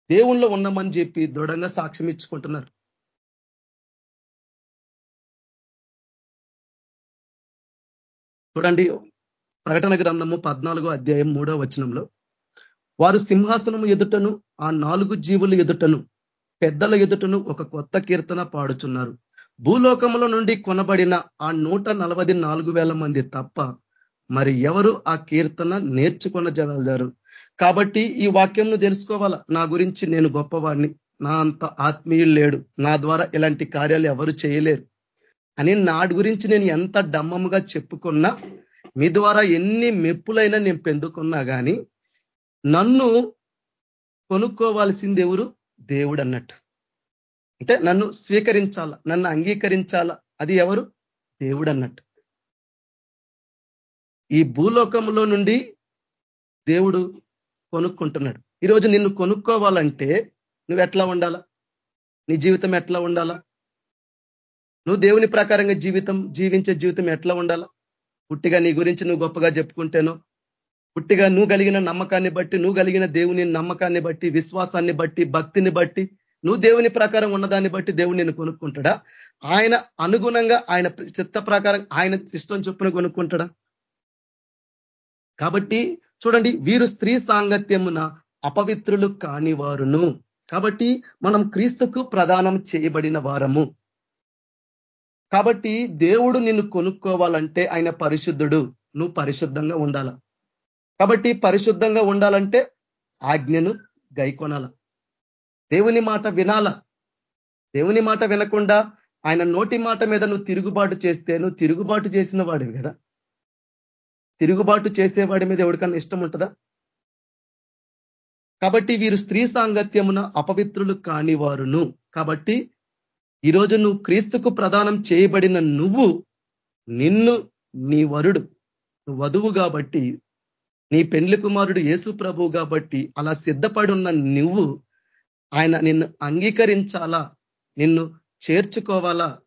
Speaker 3: దేవుణ్ణిలో ఉన్నామని చెప్పి దృఢంగా సాక్ష్యం ఇచ్చుకుంటున్నారు. చూడండి ప్రకటన గ్రంథము పద్నాలుగో అధ్యాయం మూడో వచనంలో వారు సింహాసనం ఎదుటను ఆ నాలుగు జీవుల ఎదుటను పెద్దల ఎదుటను ఒక కొత్త కీర్తన పాడుచున్నారు. భూలోకముల నుండి కొనబడిన ఆ నూట మంది తప్ప మరి ఎవరు ఆ కీర్తన నేర్చుకున్న జనలు? కాబట్టి ఈ వాక్యంను తెలుసుకోవాలా? నా గురించి నేను గొప్పవాడిని నా అంత ఆత్మీయులు లేడు. నా ద్వారా ఇలాంటి కార్యాలు ఎవరు చేయలేరు. అని నాటి గురించి నేను ఎంత డమ్మముగా చెప్పుకున్నా మీ ద్వారా ఎన్ని మెప్పులైనా నేను పెందుకున్నా కానీ నన్ను కొనుక్కోవాల్సింది ఎవరు? దేవుడు అన్నట్టు. అంటే నన్ను స్వీకరించాల? నన్ను అంగీకరించాల? అది ఎవరు? దేవుడు అన్నట్టు. ఈ భూలోకంలో నుండి దేవుడు కొనుక్కుంటున్నాడు. ఈరోజు నిన్ను కొనుక్కోవాలంటే నువ్వు ఎట్లా ఉండాలా? నీ జీవితం ఎట్లా ఉండాలా? నువ్వు దేవుని ప్రకారంగా జీవితం జీవించే జీవితం ఎట్లా ఉండాలా? పుట్టిగా నీ గురించి నువ్వు గొప్పగా చెప్పుకుంటాను. పుట్టిగా నువ్వు కలిగిన నమ్మకాన్ని బట్టి నువ్వు కలిగిన దేవుని నమ్మకాన్ని బట్టి విశ్వాసాన్ని బట్టి భక్తిని బట్టి నువ్వు దేవుని ప్రకారం ఉన్నదాన్ని బట్టి దేవుని నేను కొనుక్కుంటాడా? ఆయన అనుగుణంగా ఆయన చిత్త ప్రకారం ఆయన ఇష్టం చొప్పున కొనుక్కుంటాడా? కాబట్టి చూడండి వీరు స్త్రీ సాంగత్యమున అపవిత్రులు కాని వారును కాబట్టి మనం క్రీస్తుకు ప్రదానం చేయబడిన వారము. కాబట్టి దేవుడు నిన్ను కొనుక్కోవాలంటే ఆయన పరిశుద్ధుడు. నువ్వు పరిశుద్ధంగా ఉండాల. కాబట్టి పరిశుద్ధంగా ఉండాలంటే ఆజ్ఞను గైకొనాల. దేవుని మాట వినాల. దేవుని మాట వినకుండా ఆయన నోటి మాట మీద నువ్వు తిరుగుబాటు చేస్తే నువ్వు తిరుగుబాటు చేసిన వాడివి కదా. తిరుగుబాటు చేసేవాడి మీద ఎవరికన్నా ఇష్టం ఉంటుందా? కాబట్టి వీరు స్త్రీ సాంగత్యమున అపవిత్రులు కాని వారును కాబట్టి ఈరోజు నువ్వు క్రీస్తుకు ప్రదానం చేయబడిన నువ్వు నిన్ను నీ వరుడు వధువు కాబట్టి నీ పెండ్లి కుమారుడు యేసు ప్రభువు కాబట్టి అలా సిద్ధపడి ఉన్న నువ్వు ఆయన నిన్ను అంగీకరించాలా? నిన్ను చేర్చుకోవాలా?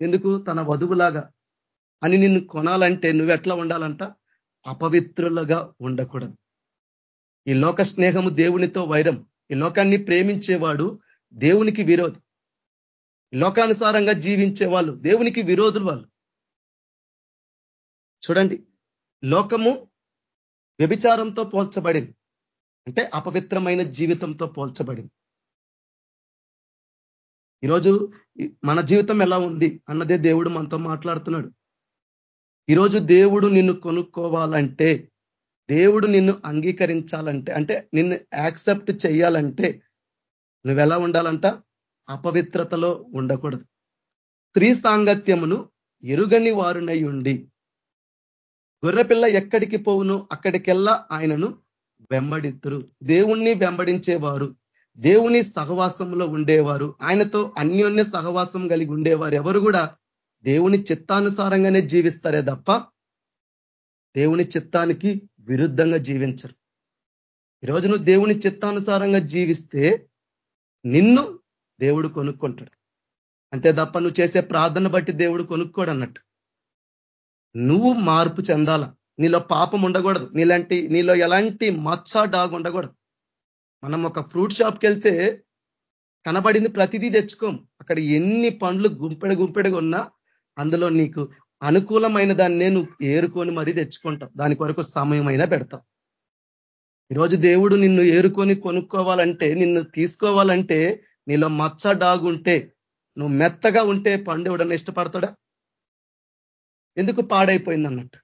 Speaker 3: ఎందుకు? తన వధువులాగా అని నిన్ను కొనాలంటే నువ్వు ఎట్లా ఉండాలంట? అపవిత్రులుగా ఉండకూడదు. ఈ లోక స్నేహము దేవునితో వైరం. ఈ లోకాన్ని ప్రేమించేవాడు దేవునికి విరోధి. లోకానుసారంగా జీవించే వాళ్ళు దేవునికి విరోధులు వాళ్ళు. చూడండి లోకము వ్యభిచారంతో పోల్చబడింది. అంటే అపవిత్రమైన జీవితంతో పోల్చబడింది. ఈరోజు మన జీవితం ఎలా ఉంది అన్నదే దేవుడు మనతో మాట్లాడుతున్నాడు. ఈరోజు దేవుడు నిన్ను కొనుక్కోవాలంటే దేవుడు నిన్ను అంగీకరించాలంటే అంటే నిన్ను యాక్సెప్ట్ చేయాలంటే నువ్వు ఎలా ఉండాలంట? అపవిత్రతలో ఉండకూడదు. స్త్రీ సాంగత్యమును ఎరుగని వారునై ఉండి గొర్రెపిల్ల ఎక్కడికి పోవును అక్కడికెల్లా ఆయనను వెంబడిత్తురు. దేవుణ్ణి వెంబడించేవారు దేవుని సహవాసంలో ఉండేవారు ఆయనతో అన్యోన్య సహవాసం కలిగి ఉండేవారు ఎవరు కూడా దేవుని చిత్తానుసారంగానే జీవిస్తారే తప్ప దేవుని చిత్తానికి విరుద్ధంగా జీవించరు. ఈరోజు నువ్వు దేవుని చిత్తానుసారంగా జీవిస్తే నిన్ను దేవుడు కొనుక్కుంటాడు. అంతే తప్ప నువ్వు చేసే ప్రార్థన బట్టి దేవుడు కొనుక్కోడు అన్నట్టు నువ్వు మార్పు చెందాల? నీలో పాపం ఉండకూడదు. నీలాంటి నీలో ఎలాంటి మచ్చ డాగ్ ఉండకూడదు. మనం ఒక ఫ్రూట్ షాప్కి వెళ్తే కనబడింది ప్రతిదీ తెచ్చుకోం. అక్కడ ఎన్ని పండ్లు గుంపెడు గుంపెడుగా ఉన్నా అందులో నీకు అనుకూలమైన దాన్నే నువ్వు ఏరుకొని మరీ తెచ్చుకుంటావు. దాని కొరకు సమయమైనా పెడతావు. ఈరోజు దేవుడు నిన్ను ఏరుకొని కొనుక్కోవాలంటే నిన్ను తీసుకోవాలంటే నీలో మచ్చ డాగుంటే నువ్వు మెత్తగా ఉంటే పండు ఎవడన్నా ఇష్టపడతాడా? ఎందుకు పాడైపోయింది అన్నట్టు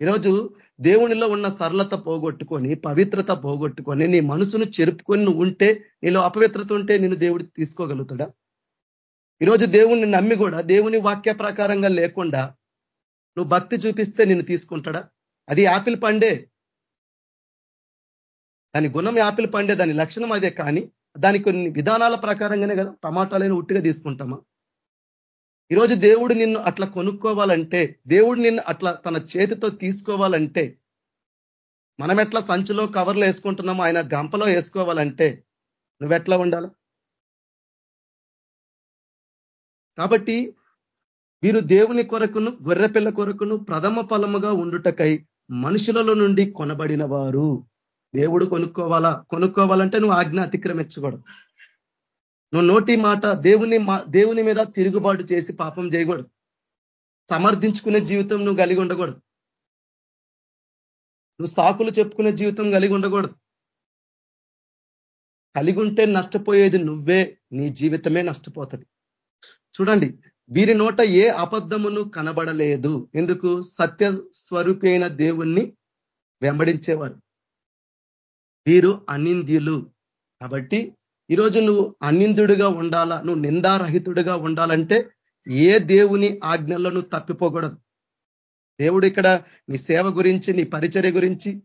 Speaker 3: ఈరోజు దేవునిలో ఉన్న సరళత పోగొట్టుకొని పవిత్రత పోగొట్టుకొని నీ మనసును చెరుపుకొని నువ్వు ఉంటే నీలో అపవిత్రత ఉంటే నేను దేవుడు తీసుకోగలుగుతాడా? ఈరోజు దేవుణ్ణి నమ్మి కూడా దేవుని వాక్య ప్రకారంగా లేకుండా నువ్వు భక్తి చూపిస్తే నిన్ను తీసుకుంటాడా? అది యాపిల్ పండే. దాని గుణం యాపిల్ పండే దాని లక్షణం అదే కానీ దాని కొన్ని విధానాల ప్రకారంగానే కదా టమాటాలైన ఉట్టిగా తీసుకుంటామా? ఈరోజు దేవుడు నిన్ను అట్లా కొనుక్కోవాలంటే దేవుడు నిన్ను అట్లా తన చేతితో తీసుకోవాలంటే మనం ఎట్లా సంచిలో కవర్లో వేసుకుంటున్నామో ఆయన గంపలో వేసుకోవాలంటే నువ్వెట్లా ఉండాలి? కాబట్టి వీరు దేవుని కొరకును గొర్రెపిల్ల కొరకును ప్రథమ ఫలముగా ఉండుటకై మనుషులలో నుండి కొనబడిన వారు దేవుడు కొనుక్కోవాలా? కొనుక్కోవాలంటే నువ్వు ఆజ్ఞ అతిక్రమించకూడదు. నువ్వు నోటి మాట దేవుని దేవుని మీద తిరుగుబాటు చేసి పాపం చేయకూడదు. సమర్థించుకునే జీవితం నువ్వు కలిగి ఉండకూడదు. నువ్వు సాకులు చెప్పుకునే జీవితం కలిగి ఉండకూడదు. కలిగి ఉంటే నష్టపోయేది నువ్వే నీ జీవితమే నష్టపోతుంది. చూడండి వీరి నోట ఏ అబద్ధమును కనబడలేదు. ఎందుకు? సత్య స్వరూపి అయిన దేవుణ్ణి వెంబడించేవారు. వీరు అనింద్యులు. కాబట్టి ఈరోజు నువ్వు అనిందుడుగా ఉండాలా? నువ్వు నిందారహితుడుగా ఉండాలంటే ఏ దేవుని ఆజ్ఞల్లో నువ్వు తప్పిపోకూడదు. దేవుడు ఇక్కడ నీ సేవ గురించి నీ పరిచర్య గురించి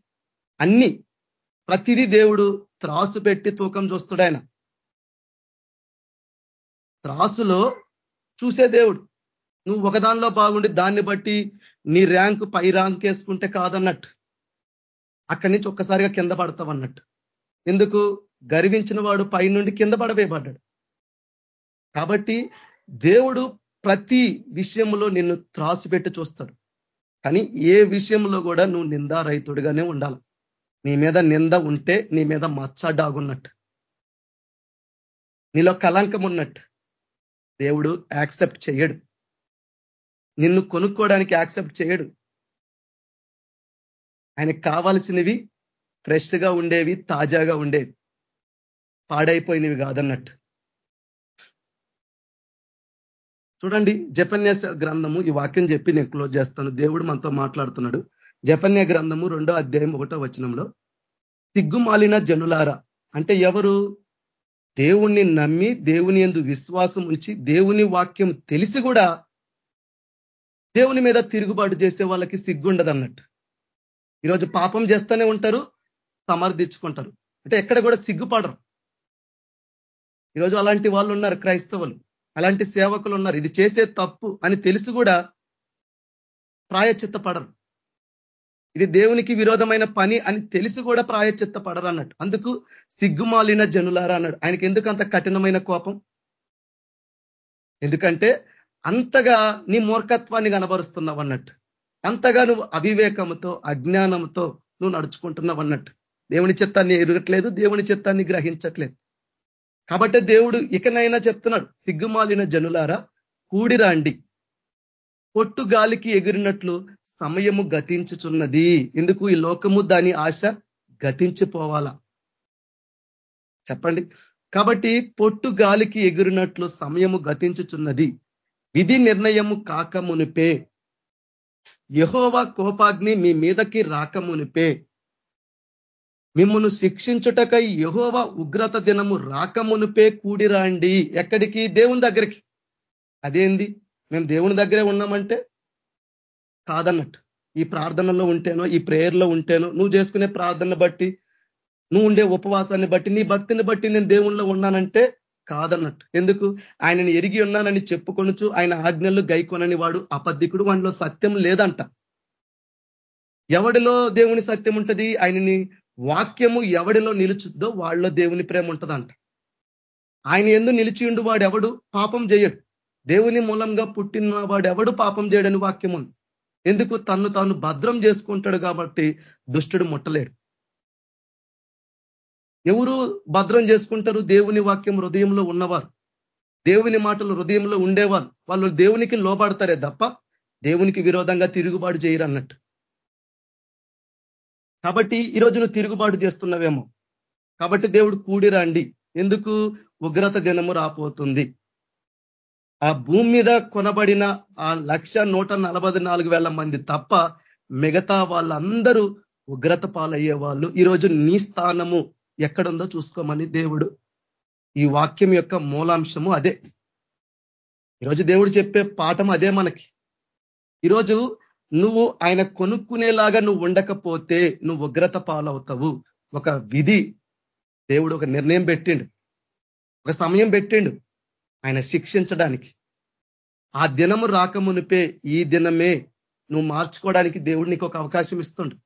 Speaker 3: అన్ని ప్రతిదీ దేవుడు త్రాసు పెట్టి తూకం చూస్తాడు ఆయన. త్రాసులో చూసే దేవుడు. నువ్వు ఒకదానిలో బాగుండి దాన్ని బట్టి నీ ర్యాంకు పై ర్యాంక్ వేసుకుంటే కాదన్నట్టు. అక్కడి నుంచి ఒక్కసారిగా కింద పడతావు అన్నట్టు. ఎందుకు? గర్వించిన వాడు పైనుండి కింద పడవేయబడ్డాడు. కాబట్టి దేవుడు ప్రతి విషయంలో నిన్ను త్రాసు పెట్టి చూస్తాడు. కానీ ఏ విషయంలో కూడా నువ్వు నిందారహితుడిగానే ఉండాలి. నీ మీద నింద ఉంటే నీ మీద మచ్చ డాగున్నట్టు నీలో కలంకం ఉన్నట్టు. దేవుడు యాక్సెప్ట్ చేయడు. నిన్ను కొనుక్కోవడానికి యాక్సెప్ట్ చేయడు. ఆయనకు కావాల్సినవి ఫ్రెష్గా ఉండేవి తాజాగా ఉండేవి. పాడైపోయినవి కాదన్నట్టు. చూడండి జపన్యాస గ్రంథము ఈ వాక్యం చెప్పి నేను క్లోజ్ చేస్తాను. దేవుడు మనతో మాట్లాడుతున్నాడు. జపన్య గ్రంథము రెండో అధ్యాయం ఒకటో వచనంలో సిగ్గుమాలిన జనులారా అంటే ఎవరు? దేవుణ్ణి నమ్మి దేవుని ఎందు విశ్వాసం ఉంచి దేవుని వాక్యం తెలిసి కూడా దేవుని మీద తిరుగుబాటు చేసే వాళ్ళకి సిగ్గుండదు అన్నట్టు ఈరోజు పాపం చేస్తూనే ఉంటారు సమర్థించుకుంటారు. అంటే ఎక్కడ కూడా సిగ్గుపడరు. ఈరోజు అలాంటి వాళ్ళు ఉన్నారు క్రైస్తవులు. అలాంటి సేవకులు ఉన్నారు. ఇది చేసే తప్పు అని తెలిసి కూడా ప్రాయచిత్త పడరు ఇది దేవునికి విరోధమైన పని అని తెలిసి కూడా ప్రాయచిత్త పడరు అన్నట్టు. అందుకు సిగ్గుమాలిన జనులారా అన్నాడు. ఆయనకి ఎందుకు అంత కఠినమైన కోపం? ఎందుకంటే అంతగా నీ మూర్ఖత్వాన్ని కనబరుస్తున్నావు అన్నట్టు. అంతగా నువ్వు అవివేకంతో అజ్ఞానంతో నువ్వు నడుచుకుంటున్నావు అన్నట్టు. దేవుని చిత్తాన్ని ఎరగట్లేదు దేవుని చిత్తాన్ని గ్రహించట్లేదు. కాబట్టి దేవుడు ఇకనైనా చెప్తున్నాడు సిగ్గుమాలిన జనులారా కూడిరాండి పొట్టు గాలికి ఎగిరినట్లు సమయము గతించుచున్నది. ఎందుకు? ఈ లోకము దాని ఆశ గతించిపోవాలా? చెప్పండి. కాబట్టి పొట్టు గాలికి ఎగిరినట్లు సమయము గతించుచున్నది. విధి నిర్ణయము కాకమునిపే యహోవా కోపాగ్ని మీ మీదకి రాకమునిపే. మిమ్మల్ని శిక్షించుటకై యహోవ ఉగ్రత దినము రాకమునిపే కూడిరాండి. ఎక్కడికి? దేవుని దగ్గరికి. అదేంది? మేము దేవుని దగ్గరే ఉన్నామంటే? కాదన్నట్టు. ఈ ప్రార్థనలో ఉంటేనో ఈ ప్రేయర్లో ఉంటేనో నువ్వు చేసుకునే ప్రార్థన బట్టి నువ్వు ఉండే ఉపవాసాన్ని బట్టి నీ భక్తిని బట్టి నేను దేవుణ్ణిలో ఉన్నానంటే కాదన్నట్టు. ఎందుకు? ఆయనని ఎరిగి ఉన్నానని చెప్పుకొనుచు ఆయన ఆజ్ఞలు గైకొనని వాడు అబద్ధికుడు వానిలో సత్యం లేదంట. ఎవడిలో దేవుని సత్యం ఉంటది? ఆయనని వాక్యము ఎవడిలో నిలుచుద్దో వాళ్ళలో దేవుని ప్రేమ ఉంటదంట. ఆయన ఎందు నిలిచియుండు వాడు ఎవడు పాపం చేయడు దేవుని మూలంగా పుట్టిన వాడు ఎవడు పాపం చేయడని వాక్యం ఉంది ఎందుకు? తన్ను తాను భద్రం చేసుకుంటాడు కాబట్టి దుష్టుడు ముట్టలేడు. ఎవరు భద్రం చేసుకుంటారు? దేవుని వాక్యం హృదయంలో ఉన్నవారు. దేవుని మాటలు హృదయంలో ఉండేవారు. వాళ్ళు దేవునికి లోబడతారే తప్ప దేవునికి విరోధంగా తిరుగుబాటు చేయరు అన్నట్టు. కాబట్టి ఈరోజు నువ్వు తిరుగుబాటు చేస్తున్నావేమో. కాబట్టి దేవుడు కూడిరండి ఎందుకు? ఉగ్రత దినము రాపోతుంది ఆ భూమి మీద కొనబడిన ఆ లక్ష నూట నలభై నాలుగు వేల మంది తప్ప మిగతా వాళ్ళందరూ ఉగ్రత పాలయ్యే వాళ్ళు. ఈరోజు నీ స్థానము. ఎక్కడుందో చూసుకోమని దేవుడు ఈ వాక్యం యొక్క మూలాంశము అదే. ఈరోజు దేవుడు చెప్పే పాఠం అదే మనకి. ఈరోజు నువ్వు ఆయన కొనుక్కునేలాగా నువ్వు ఉండకపోతే నువ్వు ఉగ్రత పాలవుతావు. ఒక విధి. దేవుడు ఒక నిర్ణయం పెట్టిండు. ఒక సమయం పెట్టిండు ఆయన శిక్షించడానికి. ఆ దినము రాకమునిపే ఈ దినమే నువ్వు మార్చుకోవడానికి దేవుడు నీకు ఒక అవకాశం ఇస్తుండు.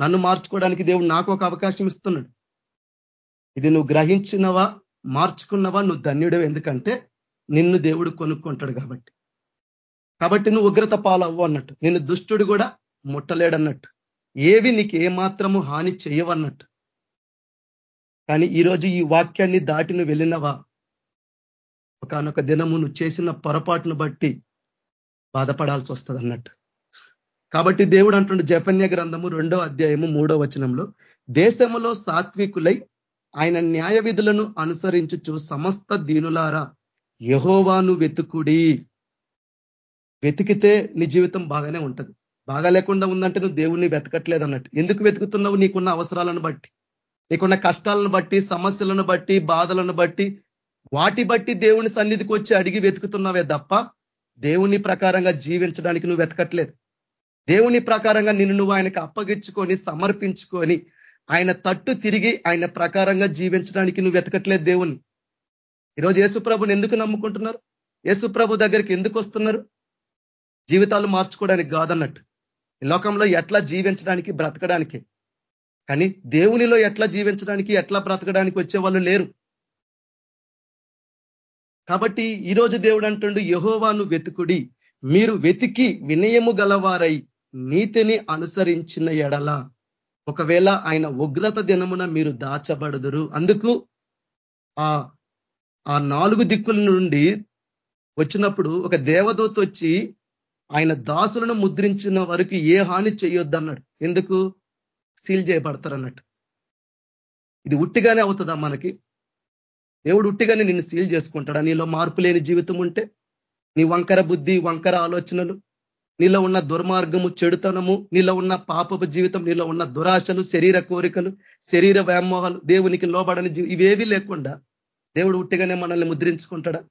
Speaker 3: నన్ను మార్చుకోవడానికి దేవుడు నాకు ఒక అవకాశం ఇస్తున్నాడు. ఇది నువ్వు గ్రహించినవా మార్చుకున్నవా నువ్వు ధన్యుడు ఎందుకంటే నిన్ను దేవుడు కొనుక్కుంటాడు కాబట్టి. కాబట్టి నువ్వు ఉగ్రత పాలవ్వు అన్నట్టు. నిన్ను దుష్టుడు కూడా ముట్టలేడన్నట్టు. ఏవి నీకు ఏమాత్రము హాని చేయవన్నట్టు. కానీ ఈరోజు ఈ వాక్యాన్ని దాటి నువ్వు వెళ్ళినవా? ఒకనొక దినము నువ్వు చేసిన పొరపాటును బట్టి బాధపడాల్సి వస్తుంది అన్నట్టు కాబట్టి దేవుడు అంటుండే జపన్య గ్రంథము రెండో అధ్యాయము మూడో వచనంలో దేశములో సాత్వికులై ఆయన న్యాయ విధులను అనుసరించుచు సమస్త దీనులారా యహోవాను వెతుకుడి. వెతికితే నీ జీవితం బాగానే ఉంటది. బాగా లేకుండా ఉందంటే నువ్వు దేవుణ్ణి వెతకట్లేదు అన్నట్టు. ఎందుకు వెతుకుతున్నావు నీకున్న అవసరాలను బట్టి? నీకున్న కష్టాలను బట్టి సమస్యలను బట్టి బాధలను బట్టి వాటి బట్టి దేవుని సన్నిధికి వచ్చి అడిగి వెతుకుతున్నావే తప్ప దేవుని ప్రకారంగా జీవించడానికి నువ్వు వెతకట్లేదు. దేవుని ప్రకారంగా నిన్ను నువ్వు ఆయనకు అప్పగించుకొని సమర్పించుకొని ఆయన తట్టు తిరిగి ఆయన ప్రకారంగా జీవించడానికి నువ్వు వెతకట్లేదు దేవుని ఈరోజు యేసుప్రభుని ఎందుకు నమ్ముకుంటున్నారు? యేసుప్రభు దగ్గరికి ఎందుకు వస్తున్నారు? జీవితాలు మార్చుకోవడానికి కాదన్నట్టు. లోకంలో ఎట్లా జీవించడానికి బ్రతకడానికి? కానీ దేవునిలో ఎట్లా జీవించడానికి ఎట్లా బ్రతకడానికి వచ్చే వాళ్ళు లేరు. కాబట్టి ఈరోజు దేవుడు అంటుండు యహోవాను వెతుకుడి. మీరు వెతికి వినయము గలవారై నీతిని అనుసరించిన ఎడల ఒకవేళ ఆయన ఉగ్రత దినమున మీరు దాచబడుదురు అందుకు ఆ ఆ నాలుగు దిక్కుల నుండి వచ్చినప్పుడు ఒక దేవదూత వచ్చి ఆయన దాసులను ముద్రించిన వరకు ఏ హాని చేయొద్దన్నాడు. ఎందుకు? సీల్ చేయబడతారు అన్నట్టు ఇది ఉట్టిగానే అవుతుందా మనకి? దేవుడు ఉట్టిగానే నిన్ను సీల్ చేసుకుంటాడా? నీలో మార్పు లేని జీవితం ఉంటే నీ వంకర బుద్ధి వంకర ఆలోచనలు నీలో ఉన్న దుర్మార్గము చెడుతనము నీలో ఉన్న పాపపు జీవితం నీలో ఉన్న దురాశలు శరీర కోరికలు శరీర వ్యామోహాలు దేవునికి లోబడని ఇవేవి లేకుండా దేవుడు ఉట్టిగానే మనల్ని ముద్రించుకుంటాడా?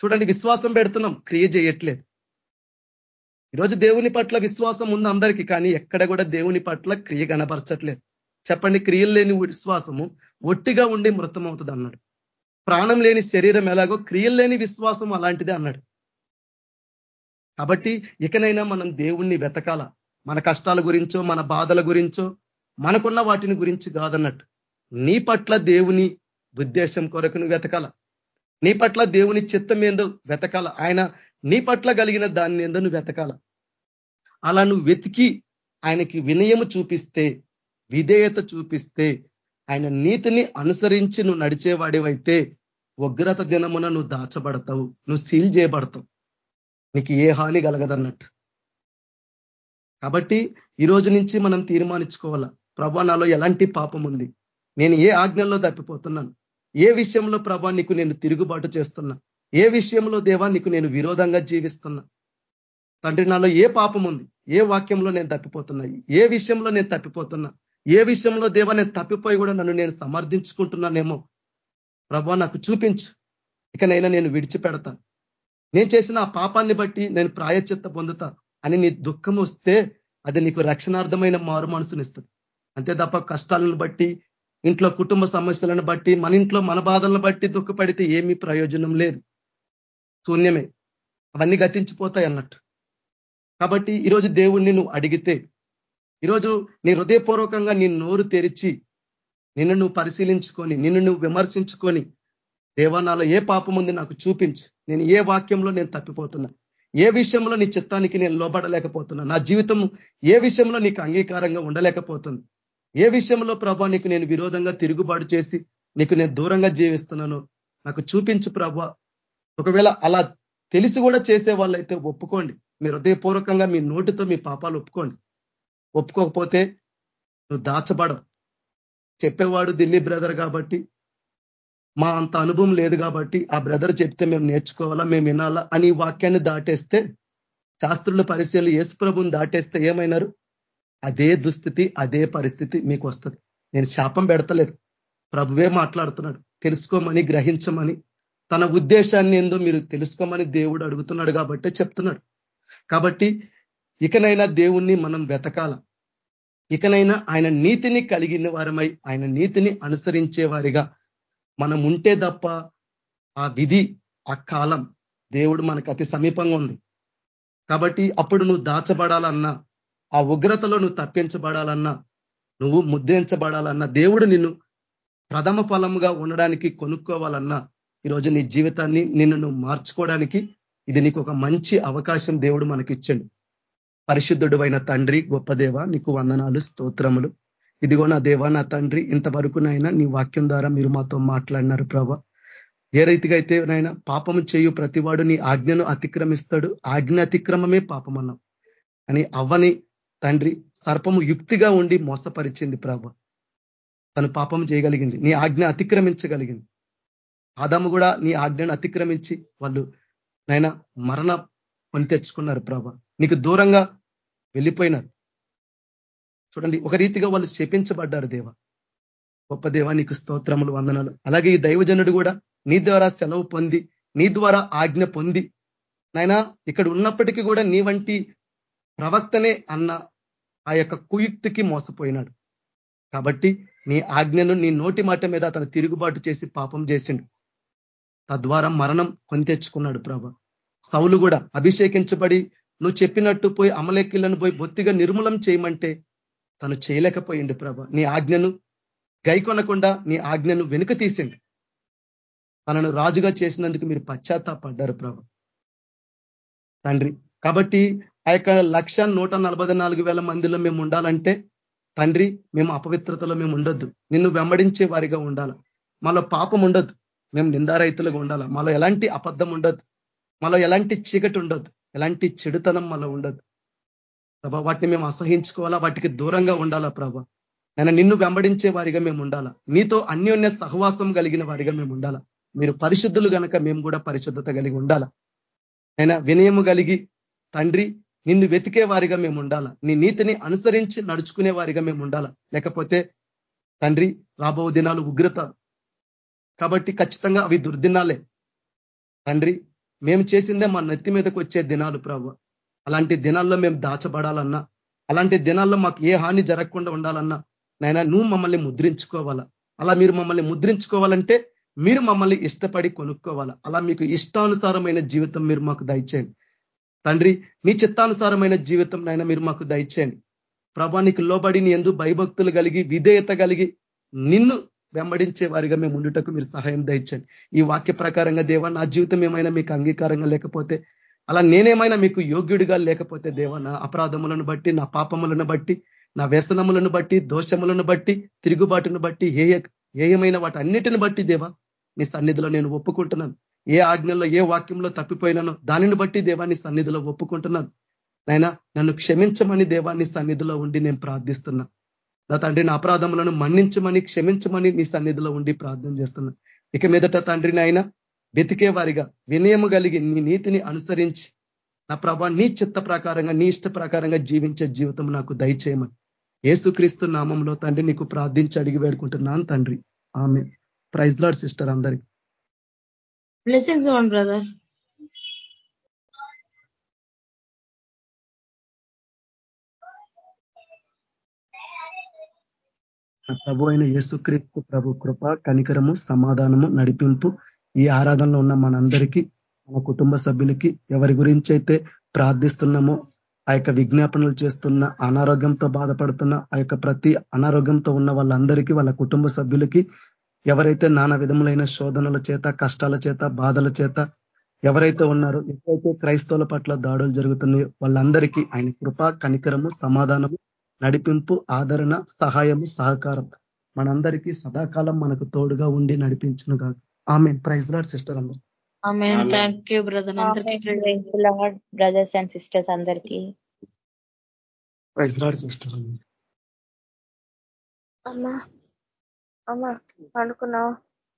Speaker 3: చూడండి విశ్వాసం పెడుతున్నాం క్రియ చేయట్లేదు. ఈరోజు దేవుని పట్ల విశ్వాసం ఉంది అందరికీ కానీ ఎక్కడ కూడా దేవుని పట్ల క్రియ కనపరచట్లేదు. చెప్పండి క్రియలు లేని విశ్వాసము ఒట్టిగా ఉండి మృతం అవుతుంది అన్నాడు. ప్రాణం లేని శరీరం ఎలాగో క్రియలు లేని విశ్వాసం అలాంటిదే అన్నాడు. కాబట్టి ఇకనైనా మనం దేవుణ్ణి వెతకాల. మన కష్టాల గురించో మన బాధల గురించో మనకున్న వాటిని గురించి కాదన్నట్టు. నీ పట్ల దేవుని ఉద్దేశం కొరకు నువ్వు వెతకాల. నీ పట్ల దేవుని చిత్తం ఏందో వెతకాల. ఆయన నీ పట్ల కలిగిన దాన్ని ఏందో నువ్వు వెతకాల. అలా నువ్వు వెతికి ఆయనకి వినయము చూపిస్తే విధేయత చూపిస్తే ఆయన నీతిని అనుసరించి నువ్వు నడిచేవాడివైతే ఉగ్రత దినమున నువ్వు దాచబడతావు. నువ్వు సీల్ చేయబడతావు. నీకు ఏ హాని కలగదన్నట్టు. కాబట్టి ఈ రోజు నుంచి మనం తీర్మానించుకోవాలా? ప్రభా నాలో ఎలాంటి పాపం ఉంది? నేను ఏ ఆజ్ఞల్లో తప్పిపోతున్నాను? ఏ విషయంలో ప్రభా నీకు నేను తిరుగుబాటు చేస్తున్నా? ఏ విషయంలో దేవా నీకు నేను విరోధంగా జీవిస్తున్నా? తండ్రి నాలో ఏ పాపం ఉంది? ఏ వాక్యంలో నేను తప్పిపోతున్నా? ఏ విషయంలో నేను తప్పిపోతున్నా? ఏ విషయంలో దేవా నేను తప్పిపోయి కూడా నన్ను నేను సమర్థించుకుంటున్నానేమో? ప్రభా నాకు చూపించు. ఇకనైనా నేను విడిచిపెడతా. నేను చేసిన ఆ పాపాన్ని బట్టి నేను ప్రాయచిత్త పొందుతా అని నీ దుఃఖం వస్తే అది నీకు రక్షణార్థమైన మారు మనసునిస్తుంది అంతే తప్ప కష్టాలను బట్టి ఇంట్లో కుటుంబ సమస్యలను బట్టి మన ఇంట్లో మన బాధలను బట్టి దుఃఖపడితే ఏమీ ప్రయోజనం లేదు. శూన్యమే. అవన్నీ గతించిపోతాయి అన్నట్టు. కాబట్టి ఈరోజు దేవుణ్ణి నువ్వు అడిగితే ఈరోజు నీ హృదయపూర్వకంగా నీ నోరు తెరిచి నిన్ను నువ్వు పరిశీలించుకొని నిన్ను నువ్వు విమర్శించుకొని దేవానాలో ఏ పాపం ఉంది నాకు చూపించు. నేను ఏ వాక్యంలో నేను తప్పిపోతున్నా. ఏ విషయంలో నీ చిత్తానికి నేను లోబడలేకపోతున్నా. నా జీవితం ఏ విషయంలో నీకు అంగీకారంగా ఉండలేకపోతుంది. ఏ విషయంలో ప్రభా నీకు నేను విరోధంగా తిరుగుబాటు చేసి నీకు నేను దూరంగా జీవిస్తున్నాను నాకు చూపించు ప్రభా. ఒకవేళ అలా తెలిసి కూడా చేసే వాళ్ళైతే ఒప్పుకోండి. మీరు హృదయపూర్వకంగా మీ నోటితో మీ పాపాలు ఒప్పుకోండి. ఒప్పుకోకపోతే నువ్వు దాచబడవు. చెప్పేవాడు ఢిల్లీ బ్రదర్ కాబట్టి మా అంత అనుభవం లేదు కాబట్టి ఆ బ్రదర్ చెప్తే మేము నేర్చుకోవాలా మేము వినాలా అని వాక్యాన్ని దాటేస్తే శాస్త్రుల పరిశీలి యేసు ప్రభుని దాటేస్తే ఏమైనారు? అదే దుస్థితి అదే పరిస్థితి మీకు వస్తుంది. నేను శాపం పెడతలేదు. ప్రభువే మాట్లాడుతున్నాడు. తెలుసుకోమని గ్రహించమని తన ఉద్దేశాన్ని ఏందో మీరు తెలుసుకోమని దేవుడు అడుగుతున్నాడు కాబట్టి చెప్తున్నాడు. కాబట్టి ఇకనైనా దేవుణ్ణి మనం వెతకాల? ఇకనైనా ఆయన నీతిని కలిగిన వారమై ఆయన నీతిని అనుసరించే వారిగా మనం ఉంటే తప్ప ఆ విధి ఆ కాలం దేవుడు మనకు అతి సమీపంగా ఉంది. కాబట్టి అప్పుడు నువ్వు దాచబడాలన్నా ఆ ఉగ్రతలో నువ్వు తప్పించబడాలన్నా నువ్వు ముద్రించబడాలన్నా దేవుడు నిన్ను ప్రథమ ఫలముగా ఉండడానికి కొనుక్కోవాలన్నా ఈరోజు నీ జీవితాన్ని నిన్ను నువ్వు మార్చుకోవడానికి ఇది నీకు ఒక మంచి అవకాశం దేవుడు మనకిచ్చాడు. పరిశుద్ధుడు అయిన తండ్రి గొప్ప దేవ నీకు వందనాలు స్తోత్రములు. ఇదిగో నా దేవా నా తండ్రి ఇంతవరకునైనా నీ వాక్యం ద్వారా మీరు మాతో మాట్లాడినారు ప్రభ. ఏ రీతిగా అయితే నాయన పాపము చేయు ప్రతివాడు నీ ఆజ్ఞను అతిక్రమిస్తాడు. ఆజ్ఞ అతిక్రమమే పాపం అన్నాం. అని అవ్వని తండ్రి సర్పము యుక్తిగా ఉండి మోసపరిచింది ప్రభ. తను పాపం చేయగలిగింది. నీ ఆజ్ఞ అతిక్రమించగలిగింది. ఆదాము కూడా నీ ఆజ్ఞను అతిక్రమించి వాళ్ళు నైనా మరణ కొని తెచ్చుకున్నారు ప్రభ. నీకు దూరంగా వెళ్ళిపోయినారు. చూడండి ఒక రీతిగా వాళ్ళు శపించబడ్డారు దేవ. గొప్ప దేవా నీకు స్తోత్రములు వందనాలు. అలాగే ఈ దైవజనుడు కూడా నీ ద్వారా సెలవు పొంది నీ ద్వారా ఆజ్ఞ పొంది నాయన ఇక్కడ ఉన్నప్పటికీ కూడా నీ వంటి ప్రవక్తనే అన్న ఆ యొక్క కుయుక్తికి మోసపోయినాడు. కాబట్టి నీ ఆజ్ఞను నీ నోటి మాట మీద అతను తిరుగుబాటు చేసి పాపం చేసిండు. తద్వారా మరణం కొని తెచ్చుకున్నాడు ప్రభ. సౌలు కూడా అభిషేకించబడి నువ్వు చెప్పినట్టు పోయి అమలెక్కిలను పోయి బొత్తిగా నిర్మూలం చేయమంటే తను చేయలేకపోయిండు ప్రభ. నీ ఆజ్ఞను గైకొనకుండా నీ ఆజ్ఞను వెనుక తీసిండు. తనను రాజుగా చేసినందుకు మీరు పశ్చాత్తాపడ్డారు ప్రభ. తండ్రి కాబట్టి ఆ యొక్క లక్ష నూట నలభై నాలుగు వేల మందిలో మేము ఉండాలంటే తండ్రి మేము అపవిత్రతలో మేము ఉండొద్దు. నిన్ను వెంబడించే వారిగా ఉండాల. మాలో పాపం ఉండొద్దు. మేము నిందారైతులుగా ఉండాల. మాలో ఎలాంటి అబద్ధం ఉండదు మాలో ఎలాంటి చీకటి ఉండదు ఎలాంటి చెడుతనం మాలో ఉండదు ప్రభా వాటిని మేము అసహించుకోవాలా? వాటికి దూరంగా ఉండాలా ప్రభా? నేను నిన్ను వెంబడించే వారిగా మేము ఉండాలా? నీతో అన్యోన్య సహవాసం కలిగిన వారిగా మేము ఉండాలా? మీరు పరిశుద్ధులు కనుక మేము కూడా పరిశుద్ధత కలిగి ఉండాలా? అయినా వినయము కలిగి తండ్రి నిన్ను వెతికే వారిగా మేము ఉండాలా? నీ నీతిని అనుసరించి నడుచుకునే వారిగా మేము ఉండాలా? లేకపోతే తండ్రి రాబో దినాలు ఉగ్రత. కాబట్టి ఖచ్చితంగా అవి దుర్దినాలే. తండ్రి మేము చేసిందే మా నెత్తి మీదకి వచ్చే దినాలు ప్రభు. అలాంటి దినాల్లో మేము దాచబడాలన్నా అలాంటి దినాల్లో మాకు ఏ హాని జరగకుండా ఉండాలన్నా నైనా నువ్వు మమ్మల్ని ముద్రించుకోవాలా? అలా మీరు మమ్మల్ని ముద్రించుకోవాలంటే మీరు మమ్మల్ని ఇష్టపడి కొనుక్కోవాలా? అలా మీకు ఇష్టానుసారమైన జీవితం మీరు మాకు దయచేయండి. తండ్రి నీ చిత్తానుసారమైన జీవితం నైనా మీరు మాకు దయచేయండి. ప్రభా నీకు లోబడి నీ ఎందు భయభక్తులు కలిగి విధేయత కలిగి నిన్ను వెంబడించే వారిగా మేము ఉండుటకు మీరు సహాయం దయచండి ఈ వాక్య ప్రకారంగా దేవా నా జీవితం ఏమైనా మీకు అంగీకారంగా లేకపోతే అలా నేనేమైనా మీకు యోగ్యుడిగా లేకపోతే దేవ నా అపరాధములను బట్టి నా పాపములను బట్టి నా వ్యసనములను బట్టి దోషములను బట్టి తిరుగుబాటును బట్టి ఏ ఏయమైన వాటి అన్నిటిని బట్టి దేవా నీ సన్నిధిలో నేను ఒప్పుకుంటున్నాను. ఏ ఆజ్ఞల్లో ఏ వాక్యంలో తప్పిపోయినానో దానిని బట్టి దేవాన్ని సన్నిధిలో ఒప్పుకుంటున్నాను. నైనా నన్ను క్షమించమని దేవాన్ని సన్నిధిలో ఉండి నేను ప్రార్థిస్తున్నా. నా తండ్రి నా అపరాధములను మన్నించమని క్షమించమని నీ సన్నిధిలో ఉండి ప్రార్థన చేస్తున్నా. ఇక మీదట తండ్రి నాయన వెతికే వారిగా వినయము కలిగి నీ నీతిని అనుసరించి నా ప్రభా నీ చిత్త ప్రకారంగా నీ ఇష్ట ప్రకారంగా జీవించే జీవితం నాకు దయచేయమని. ఏసుక్రీస్తు నామంలో తండ్రి నీకు ప్రార్థించి అడిగి వేడుకుంటున్నాను తండ్రి. ఆమె ప్రైజ్ లాడ్ సిస్టర్ అందరికి.
Speaker 2: Blessings brother.
Speaker 3: ప్రభు అయిన యేసుక్రీస్తు ప్రభు కృప కనికరము సమాధానము నడిపింపు ఈ ఆరాధనలో ఉన్న మనందరికీ మన కుటుంబ సభ్యులకి ఎవరి గురించి అయితే ప్రార్థిస్తున్నామో ఆ యొక్క విజ్ఞాపనలు చేస్తున్న అనారోగ్యంతో బాధపడుతున్న ఆ యొక్క ప్రతి అనారోగ్యంతో ఉన్న వాళ్ళందరికీ వాళ్ళ కుటుంబ సభ్యులకి ఎవరైతే నానా విధములైన శోధనల చేత కష్టాల చేత బాధల చేత ఎవరైతే ఉన్నారో ఎప్పుడైతే క్రైస్తవుల పట్ల దాడులు జరుగుతున్నాయో వాళ్ళందరికీ ఆయన కృప కనికరము సమాధానము నడిపింపు ఆదరణ సహాయము సహకారం మనందరికీ సదాకాలం మనకు తోడుగా ఉండి నడిపించును కాదు ఆమె ప్రైజ్ లాడ్ సిస్టర్ అందరు
Speaker 4: బ్రదర్స్ అండ్ సిస్టర్స్ అందరికీ
Speaker 3: ప్రైజ్ లాడ్ సిస్టర్
Speaker 1: అమ్మా అమ్మా అనుకున్నావు